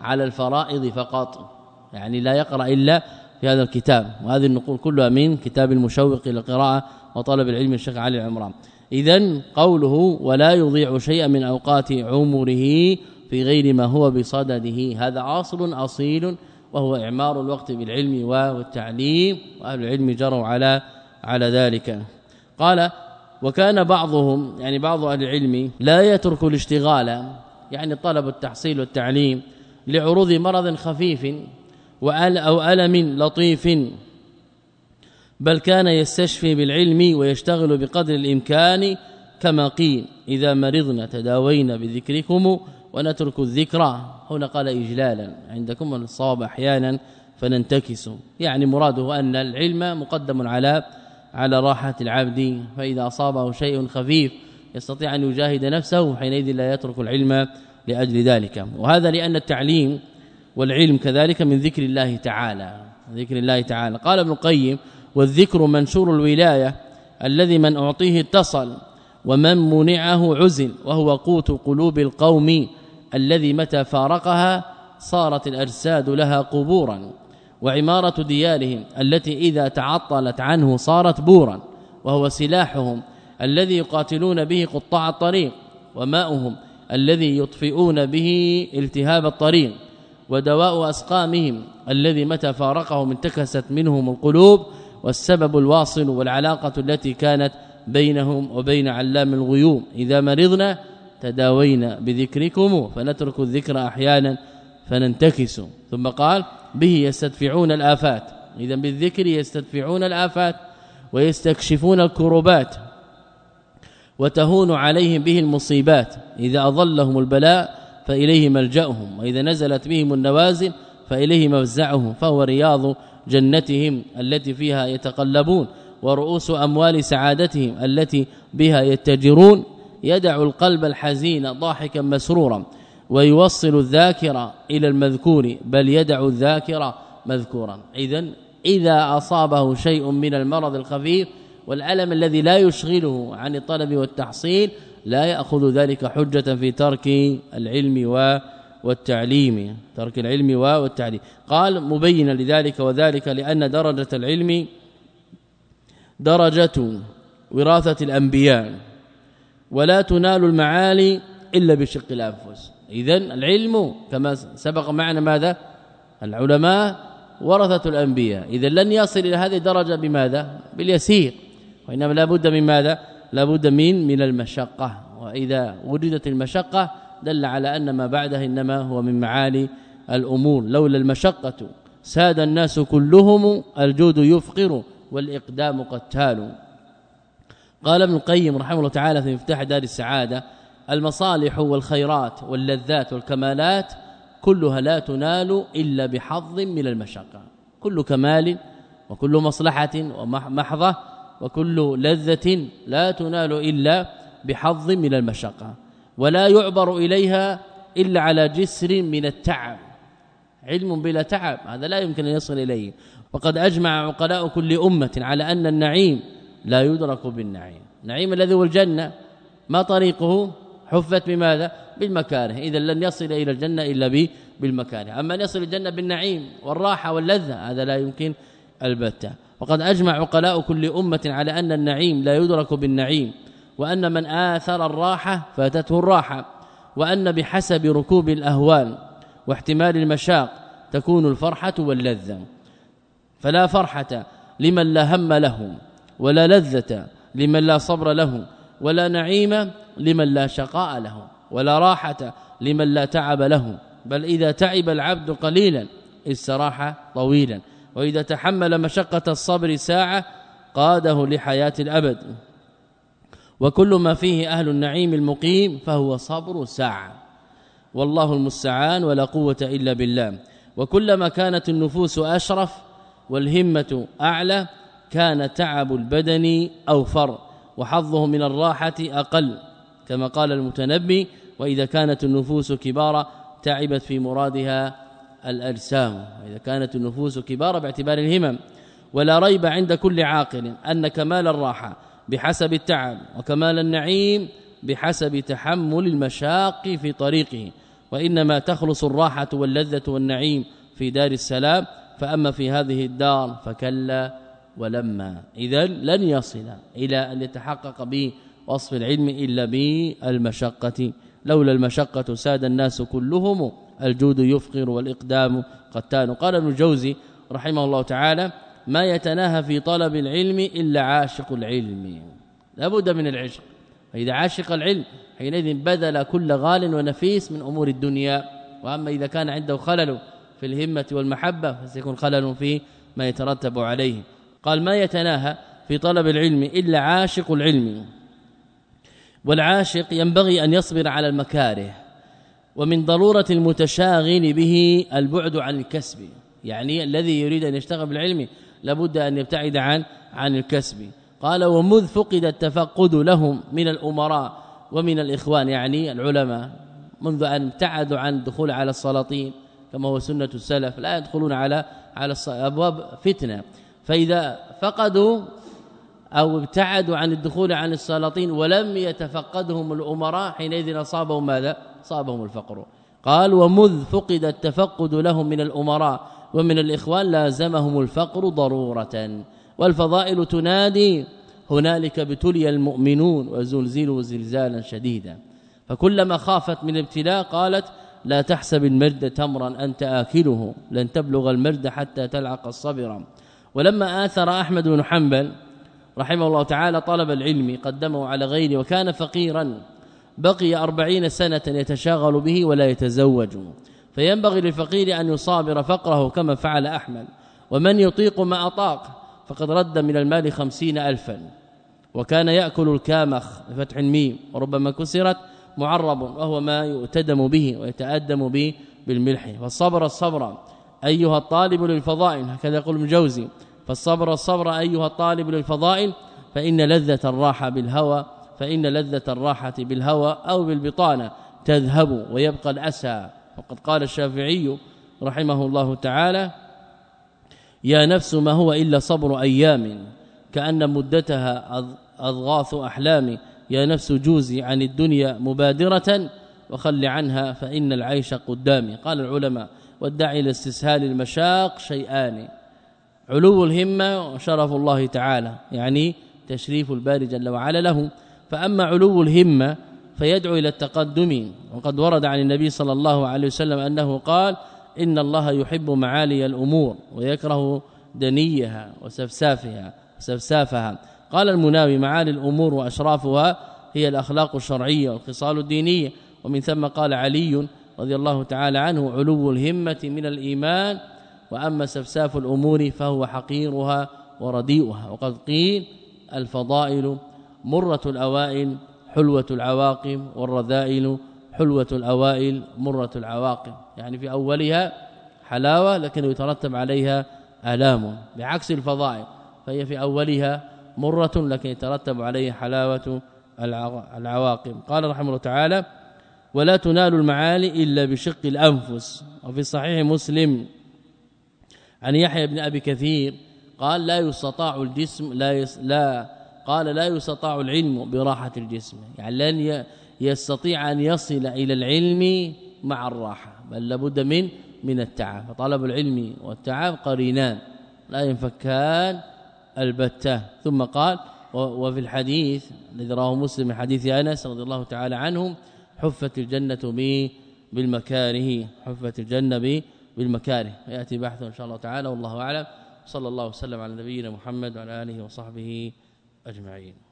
على الفرائض فقط. يعني لا يقرأ إلا في هذا الكتاب. وهذه النقول كلها من كتاب المشوق للقراءة وطلب العلم الشيخ علي العمران اذا قوله ولا يضيع شيئا من أوقات عمره في غير ما هو بصدده. هذا اصل أصيل وهو إعمار الوقت بالعلم والتعليم وأهل العلم جروا على على ذلك. قال وكان بعضهم يعني بعض أهل العلم لا يترك الاشتغال يعني طلب التحصيل والتعليم لعروض مرض خفيف وأل أو ألم لطيف بل كان يستشفي بالعلم ويشتغل بقدر الإمكان كما قيل إذا مرضنا تداوينا بذكركم ونترك الذكرى. هنا قال اجلالا عندكم الصواب أحيانا فننتكس. يعني مراده أن العلم مقدم على على راحة العبد فإذا أصابه شيء خفيف يستطيع أن يجاهد نفسه حينئذ لا يترك العلم لأجل ذلك. وهذا لأن التعليم والعلم كذلك من ذكر الله تعالى. ذكر الله تعالى. قال ابن القيم والذكر منشور الولاية الذي من أعطيه اتصل ومن منعه عزل وهو قوت قلوب القوم الذي متى فارقها صارت الأجساد لها قبورا وعمارة ديارهم التي إذا تعطلت عنه صارت بورا وهو سلاحهم الذي يقاتلون به قطاع الطريق وماؤهم الذي يطفئون به التهاب الطريق ودواء أسقامهم الذي متى فارقهم انتكست منهم القلوب والسبب الواصل والعلاقة التي كانت بينهم وبين علام الغيوب إذا مرضنا تداوينا بذكركم فنترك الذكر أحيانا فننتكس. ثم قال به يستدفعون الآفات. اذا بالذكر يستدفعون الآفات ويستكشفون الكربات وتهون عليهم به المصيبات. إذا أظلهم البلاء فإليه ملجأهم وإذا نزلت بهم النوازل فإليه مفزعهم فهو رياض جنتهم التي فيها يتقلبون ورؤوس أموال سعادتهم التي بها يتجرون. يدع القلب الحزين ضاحكا مسرورا ويوصل الذاكرة إلى المذكور بل يدع الذاكرة مذكورا. اذا إذا أصابه شيء من المرض الخفيف والألم الذي لا يشغله عن الطلب والتحصيل لا يأخذ ذلك حجة في ترك العلم والتعليم. ترك العلم والتعليم. قال مبينا لذلك وذلك لأن درجة العلم درجة وراثة الأنبياء ولا تنال المعالي إلا بشق الأنفس. اذا العلم كما سبق معنا ماذا؟ العلماء ورثه الأنبياء. اذا لن يصل إلى هذه الدرجة بماذا؟ باليسير. وإنما لابد من ماذا؟ لابد من من المشقة. وإذا وجدت المشقة دل على أن ما بعدها إنما هو من معالي الأمور. لولا المشقة ساد الناس كلهم الجود يفقر والإقدام قتال قال ابن القيم رحمه الله تعالى في مفتاح دار السعادة المصالح والخيرات واللذات والكمالات كلها لا تنال إلا بحظ من المشقة. كل كمال وكل مصلحة ومحضه وكل لذة لا تنال إلا بحظ من المشقة ولا يعبر إليها إلا على جسر من التعب. علم بلا تعب هذا لا يمكن أن يصل إليه. وقد أجمع عقلاء كل أمة على أن النعيم لا يدرك بالنعيم. النعيم الذي هو الجنة ما طريقه؟ حفت بماذا؟ بالمكاره. اذا لن يصل إلى الجنة إلا بالمكاره. أما أن يصل الجنة بالنعيم والراحة واللذة هذا لا يمكن البتة. وقد أجمع عقلاء كل أمة على أن النعيم لا يدرك بالنعيم وأن من آثر الراحة فاتته الراحة وأن بحسب ركوب الأهوال واحتمال المشاق تكون الفرحة واللذة. فلا فرحة لمن لا هم له ولا لذة لمن لا صبر له ولا نعيم لمن لا شقاء له ولا راحة لمن لا تعب له بل إذا تعب العبد قليلا استراح طويلا. وإذا تحمل مشقة الصبر ساعة قاده لحياة الأبد. وكل ما فيه أهل النعيم المقيم فهو صبر ساعة. والله المستعان ولا قوة إلا بالله. وكلما كانت النفوس أشرف والهمة أعلى كان تعب البدن أوفر وحظه من الراحة أقل. كما قال المتنبي وإذا كانت النفوس كبارا تعبت في مرادها الأجسام. وإذا كانت النفوس كبارا باعتبار الهمم ولا ريب عند كل عاقل أن كمال الراحة بحسب التعب وكمال النعيم بحسب تحمل المشاق في طريقه. وإنما تخلص الراحة واللذة والنعيم في دار السلام فأما في هذه الدار فكلا ولما. إذا لن يصل إلى أن يتحقق به وصف العلم إلا بالمشقة. لولا المشقة ساد الناس كلهم الجود يفقر والإقدام قتان. قال ابن الجوزي رحمه الله تعالى ما يتناهى في طلب العلم إلا عاشق العلم. لابد من العشق. فإذا عاشق العلم حينئذ بذل كل غال ونفيس من أمور الدنيا. وأما إذا كان عنده خلل في الهمة والمحبة فسيكون خلل في ما يترتب عليه. قال ما يتناهى في طلب العلم إلا عاشق العلم. والعاشق ينبغي أن يصبر على المكاره ومن ضرورة المتشاغل به البعد عن الكسب يعني الذي يريد أن يشتغل بالعلم لابد أن يبتعد عن عن الكسب. قال ومذ فقد التفقد لهم من الأمراء ومن الإخوان يعني العلماء منذ أن ابتعدوا عن الدخول على السلاطين كما هو سنة السلف لا يدخلون على على أبواب فتنة. فإذا فقدوا أو ابتعدوا عن الدخول عن السلاطين ولم يتفقدهم الأمراء حينئذ أصابهم ماذا؟ صابهم الفقر. قال ومذ فقد التفقد لهم من الأمراء ومن الإخوان لازمهم الفقر ضرورة. والفضائل تنادي هنالك ابتلي المؤمنون وزلزلوا زلزالا شديدا. فكلما خافت من الابتلاء قالت لا تحسب المرد تمرا أنت آكله لن تبلغ المرد حتى تلعق الصبر. ولما آثر أحمد بن حنبل رحمه الله تعالى طلب العلم قدمه على غيره وكان فقيرا. بقي أربعين سنة يتشاغل به ولا يتزوج. فينبغي للفقير أن يصابر فقره كما فعل أحمد. ومن يطيق ما أطاق فقد رد من المال خمسين ألفا. وكان يأكل الكامخ بفتح الميم وربما كسرت معرب وهو ما يؤتدم به ويتأدم به بالملح. فالصبر الصبر أيها الطالب للفضائل. هكذا يقول ابن جوزي. فالصبر الصبر أيها الطالب للفضائل فإن لذة الراحة بالهوى فإن لذة الراحة بالهوى أو بالبطانة تذهب ويبقى الأسى. وقد قال الشافعي رحمه الله تعالى يا نفس ما هو إلا صبر أيام كأن مدتها أضغاث أحلام. يا نفس جوزي عن الدنيا مبادرة وخل عنها فإن العيش قدامي قال العلماء والداعي إلى استسهال المشاق شيئان. علو الهمة وشرف الله تعالى يعني تشريف الباري جل وعلا له. فأما علو الهمة فيدعو إلى التقدم. وقد ورد عن النبي صلى الله عليه وسلم أنه قال إن الله يحب معالي الأمور ويكره دنيها وسفسافها وسفسافها قال المناوي معالي الأمور وأشرافها هي الأخلاق الشرعية والخصال الدينية. ومن ثم قال علي رضي الله تعالى عنه علو الهمة من الإيمان وأما سفساف الأمور فهو حقيرها ورديئها. وقد قيل الفضائل مرة الأوائل حلوة العواقب والرذائل حلوة الأوائل مرة العواقب. يعني في أولها حلاوة لكن يترتب عليها آلام. بعكس الفضائل فهي في أولها مرة لكن يترتب عليها حلاوة العواقب. قال رحمه الله تعالى ولا تنال المعالي إلا بشق الأنفس. وفي صحيح مسلم عن يحيى بن أبي كثير قال لا يستطاع الجسم لا يس لا قال لا يستطاع العلم براحة الجسم يعني لن يستطيع أن يصل إلى العلم مع الراحة بل لابد من من التعب. فطلب العلم والتعب قرينان لا ينفكان البتة. ثم قال وفي الحديث الذي رواه مسلم من حديث أنس رضي الله تعالى عنه حفت الجنة بالمكاره حفت الجنة بالمكاره. ياتي بحث ان شاء الله تعالى والله اعلم. صلى الله وسلم على نبينا محمد وعلى اله وصحبه اجمعين.